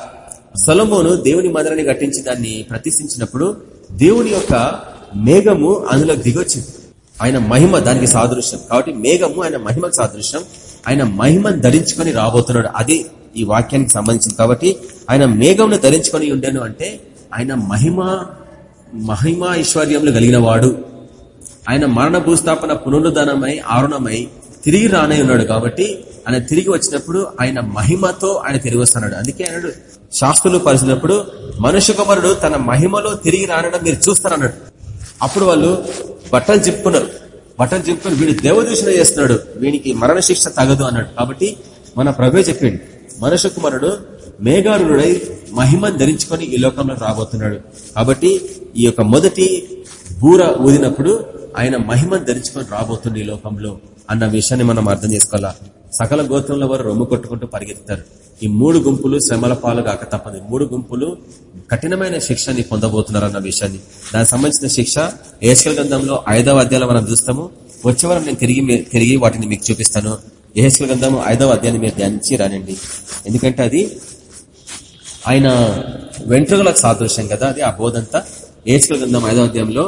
సొలమోను దేవుని మందిరాన్ని కట్టించి దాన్ని ప్రతిష్ఠించినప్పుడు దేవుని యొక్క మేఘము అందులో దిగొచ్చింది. ఆయన మహిమ దానికి సాదృశ్యం. కాబట్టి మేఘము ఆయన మహిమకు సాదృశ్యం. ఆయన మహిమను ధరించుకొని రాబోతున్నాడు. అది ఈ వాక్యానికి సంబంధించింది. కాబట్టి ఆయన మేఘంను ధరించుకొని ఉండేను అంటే ఆయన మహిమ మహిమ ఐశ్వర్యములు కలిగిన వాడు. ఆయన మరణ భూస్థాపన పునరుద్ధానమై ఆరుణమై తిరిగి రానై ఉన్నాడు కాబట్టి ఆయన తిరిగి వచ్చినప్పుడు ఆయన మహిమతో ఆయన తిరిగి వస్తున్నాడు. అందుకే అన్నాడు శాస్త్రులు పరిచినప్పుడు మనుష్య కుమారుడు తన మహిమలో తిరిగి రానడం మీరు చూస్తారన్నాడు. అప్పుడు వాళ్ళు బట్టలు చెప్పుకున్నారు బట్టలు చెప్పుకుని వీడు దేవదూషణ చేస్తున్నాడు. వీనికి మరణ శిక్ష తగదు అన్నాడు. కాబట్టి మన ప్రభే చెప్పిండు మనుష్య కుమారుడు మేఘారుడై మహిమను ధరించుకొని ఈ లోకంలో రాబోతున్నాడు. కాబట్టి ఈ యొక్క మొదటి బూర ఊదినప్పుడు ఆయన మహిమను ధరించుకొని రాబోతుంది ఈ లోకంలో. అన్న విషయాన్ని మనం అర్థం చేసుకోవాలా? సకల గోత్రంలో వారు రొమ్ము కొట్టుకుంటూ పరిగెత్తారు ఈ మూడు గుంపులు శ్రమల పాలు కాక తప్పదు. మూడు గుంపులు కఠినమైన శిక్షని పొందబోతున్నారు అన్న విషయాన్ని. దానికి సంబంధించిన శిక్ష ఏహెచ్కల్ గ్రంథంలో ఐదవ అధ్యాయంలో మనం చూస్తాము. వచ్చేవారం నేను తిరిగి తిరిగి వాటిని మీకు చూపిస్తాను. ఏసుకల గ్రంథము ఐదవ అధ్యాయాన్ని మీరు ధ్యానించి రానండి ఎందుకంటే అది ఆయన వెంట్రుకలకు సాదృశ్యం కదా అది ఆ బోధంతా. ఏహెచ్కల్ గ్రంథం ఐదవ అధ్యాయంలో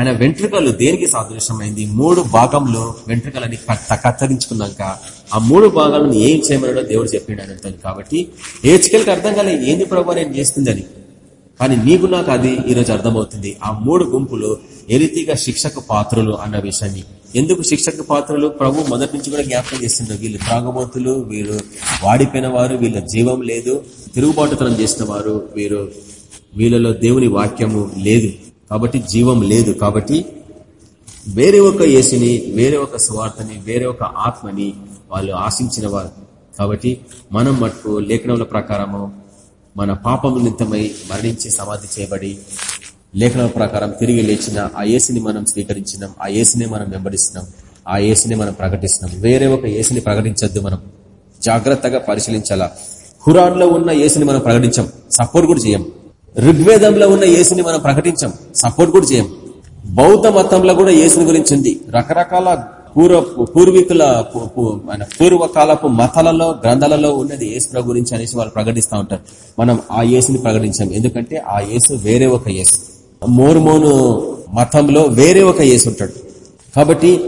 ఆయన వెంట్రుకలు దేనికి సాదృశ్యమైంది? మూడు భాగంలో వెంట్రుకలని కత్తిరించుకున్నాక ఆ మూడు భాగాలను ఏం చేయమన్నాడో దేవుడు చెప్పిండు ఆయన కాబట్టి ఏచికలకి అర్థం కాలే ఏంది ప్రభావ నేను చేస్తుందని కానీ నీకు నాకు అది ఈరోజు అర్థమవుతుంది. ఆ మూడు గుంపులు ఏ రీతిగా శిక్షకు పాత్రలు అన్న విషయాన్ని. ఎందుకు శిక్షకు పాత్రలు? ప్రభు మొదటి నుంచి కూడా జ్ఞాపకం చేస్తుండ్రు వీళ్ళు త్రాగబోతులు వీరు వాడిపోయిన వారు వీళ్ళ జీవం లేదు. తిరుగుబాటుతనం చేసిన వారు వీరు వీళ్ళలో దేవుని వాక్యము లేదు. కాబట్టి జీవం లేదు. కాబట్టి వేరే ఒక యేసుని వేరే ఒక స్వార్థని వేరే ఒక ఆత్మని వాళ్ళు ఆశించిన వారు కాబట్టి మనం మటుకు లేఖనముల ప్రకారము మన పాపము నిమిత్తమై మరణించి సమాధి చేయబడి లేఖనం ప్రకారం తిరిగి లేచిన ఆ ఏసుని మనం స్వీకరించినాం. ఆ ఏసుని మనం వెంబడిస్తున్నాం. ఆ ఏసుని మనం ప్రకటిస్తున్నాం. వేరే ఒక ఏసుని ప్రకటించద్దు మనం. జాగ్రత్తగా పరిశీలించాలా? హురాన్లో ఉన్న ఏసుని మనం ప్రకటించాం. సపోర్ట్ కూడా చేయం. ఋగ్వేదంలో ఉన్న యేసుని మనం ప్రకటించాం సపోర్ట్ కూడా చేయం. బౌద్ధ మతంలో కూడా యేసుని గురించి ఉంది. రకరకాల పూర్వ పూర్వీకుల మన పూర్వకాలపు మతాలలో గ్రంథాలలో ఉన్నది యేసు గురించి అనేసి వాళ్ళు ప్రకటిస్తూ ఉంటారు. మనం ఆ యేసుని ప్రకటించాం. ఎందుకంటే ఆ యేసు వేరే ఒక యేసు. మోర్మోను మతంలో వేరే ఒక యేసు ఉంటాడు. కాబట్టి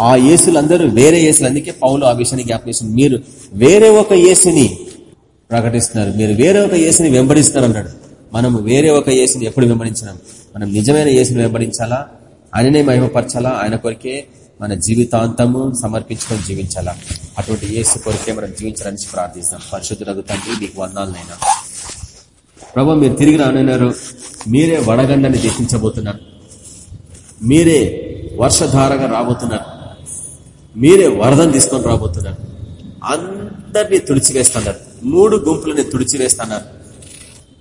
ఆ యేసులందరూ వేరే యేసులు. అందుకే పౌలు ఆ విషయాన్ని జ్ఞాపకం మీరు వేరే ఒక యేసుని ప్రకటిస్తున్నారు. మీరు వేరే ఒక యేసుని వెంబడిస్తారు అన్నాడు మనం వేరే ఒక యేసుని ఎప్పుడు వెంబడించినాం? మనం నిజమైన యేసుని వెంబడించాలా? ఆయననే మహిమపరచాలా? ఆయన కొరికే మన జీవితాంతము సమర్పించుకొని జీవించాలా? అటువంటి యేసు కొరికే మనం జీవించాలని ప్రార్థిస్తాం. పరిశుద్ధులకు తండ్రి మీకు వందాలనైనా ప్రభు మీరు తిరిగి రానున్నారు. మీరే వడగండని దర్శించబోతున్నారు మీరే వర్షధారగా రాబోతున్నారు. మీరే వరదను తీసుకొని రాబోతున్నారు. అందరినీ తుడిచివేస్తున్నారు. మూడు గుంపులని తుడిచివేస్తున్నారు.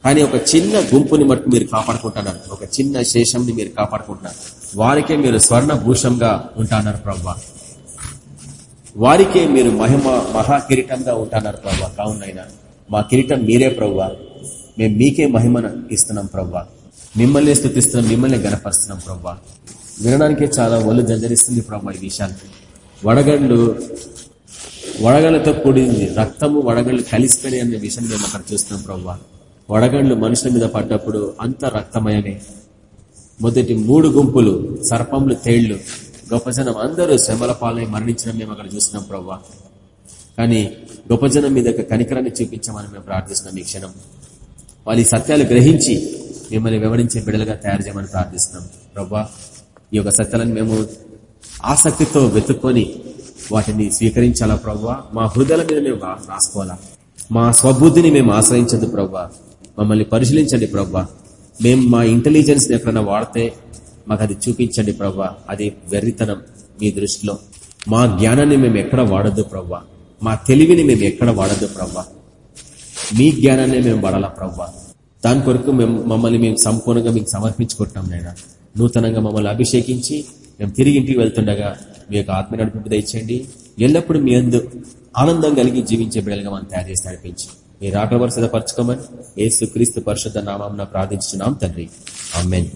కానీ ఒక చిన్న గుంపుని మట్టు మీరు కాపాడుకుంటున్నారు ఒక చిన్న శేషంని మీరు కాపాడుకుంటున్నారు. వారికే మీరు స్వర్ణ భూషంగా ఉంటున్నారు ప్రభా వారికే మీరు మహిమ మహాకిరీటంగా ఉంటున్నారు ప్రభా కావునైనా మా కిరీటం మీరే ప్రవ్వా. మేము మీకే మహిమను ఇస్తున్నాం ప్రవ్వా. మిమ్మల్ని స్థుతిస్తున్నాం మిమ్మల్ని గనపరుస్తున్నాం ప్రవ్వా. వినడానికే చాలా ఒళ్ళు జంజరిస్తుంది ప్రభా ఈ విషయాన్ని వడగండ్లు వడగళ్ళతో కూడింది రక్తము వడగళ్ళు కలిసిపోయినాయి అనే విషయాన్ని మేము అక్కడ చూస్తున్నాం ప్రవ్వా. వడగండ్లు మనుషుల మీద పడ్డప్పుడు అంత రక్తమయమే. మొదటి మూడు గుంపులు సర్పంలు తేళ్ళు గొప్ప జనం అందరూ శ్రమల పాలై మరణించడం మేము అక్కడ చూసినాం ప్రవ్వా. కానీ గొప్ప జనం మీద కనికరాన్ని చూపించమని మేము ప్రార్థిస్తున్నాం ఈ క్షణం. వాళ్ళు ఈ సత్యాలు గ్రహించి మిమ్మల్ని వివరించే బిడలుగా తయారు చేయమని ప్రార్థిస్తున్నాం. ప్రవ్వా ఈ యొక్క సత్యాలను మేము ఆసక్తితో వెతుక్కొని వాటిని స్వీకరించాలా ప్రవ్వా? మా హృదయాల మీద మేము రాసుకోవాలా? మా స్వబుద్ధిని మేము ఆశ్రయించదు ప్రవ్వా. మమ్మల్ని పరిశీలించండి ప్రవ్వా. మేము మా ఇంటెలిజెన్స్ ఎక్కడైనా వాడితే మాకు అది చూపించండి ప్రవ్వా. అది వెర్రితనం మీ దృష్టిలో. మా జ్ఞానాన్ని మేము ఎక్కడ వాడద్దు ప్రవ్వా. మా తెలివిని మేము ఎక్కడ వాడద్దు ప్రవ్వా. మీ జ్ఞానాన్ని మేము వాడాలా ప్రవ్వా. దాని కొరకు మేము మమ్మల్ని మేము సంపూర్ణంగా మీకు సమర్పించుకుంటున్నాం నేను నూతనంగా మమ్మల్ని అభిషేకించి మేము తిరిగి ఇంటికి వెళ్తుండగా మీ యొక్క ఆత్మ నడిపింపు దయచేయండి. ఎల్లప్పుడూ మీ అందు ఆనందం కలిగి జీవించే బిడ్డలుగా మనం తయారు చేసి నడిపించి మీరు ఆటవరు సిద్ధపరచుకోమని ఏసు క్రీస్తు పరిషత్ నామం ప్రార్థించున్నాం తండ్రి. అమ్మెన్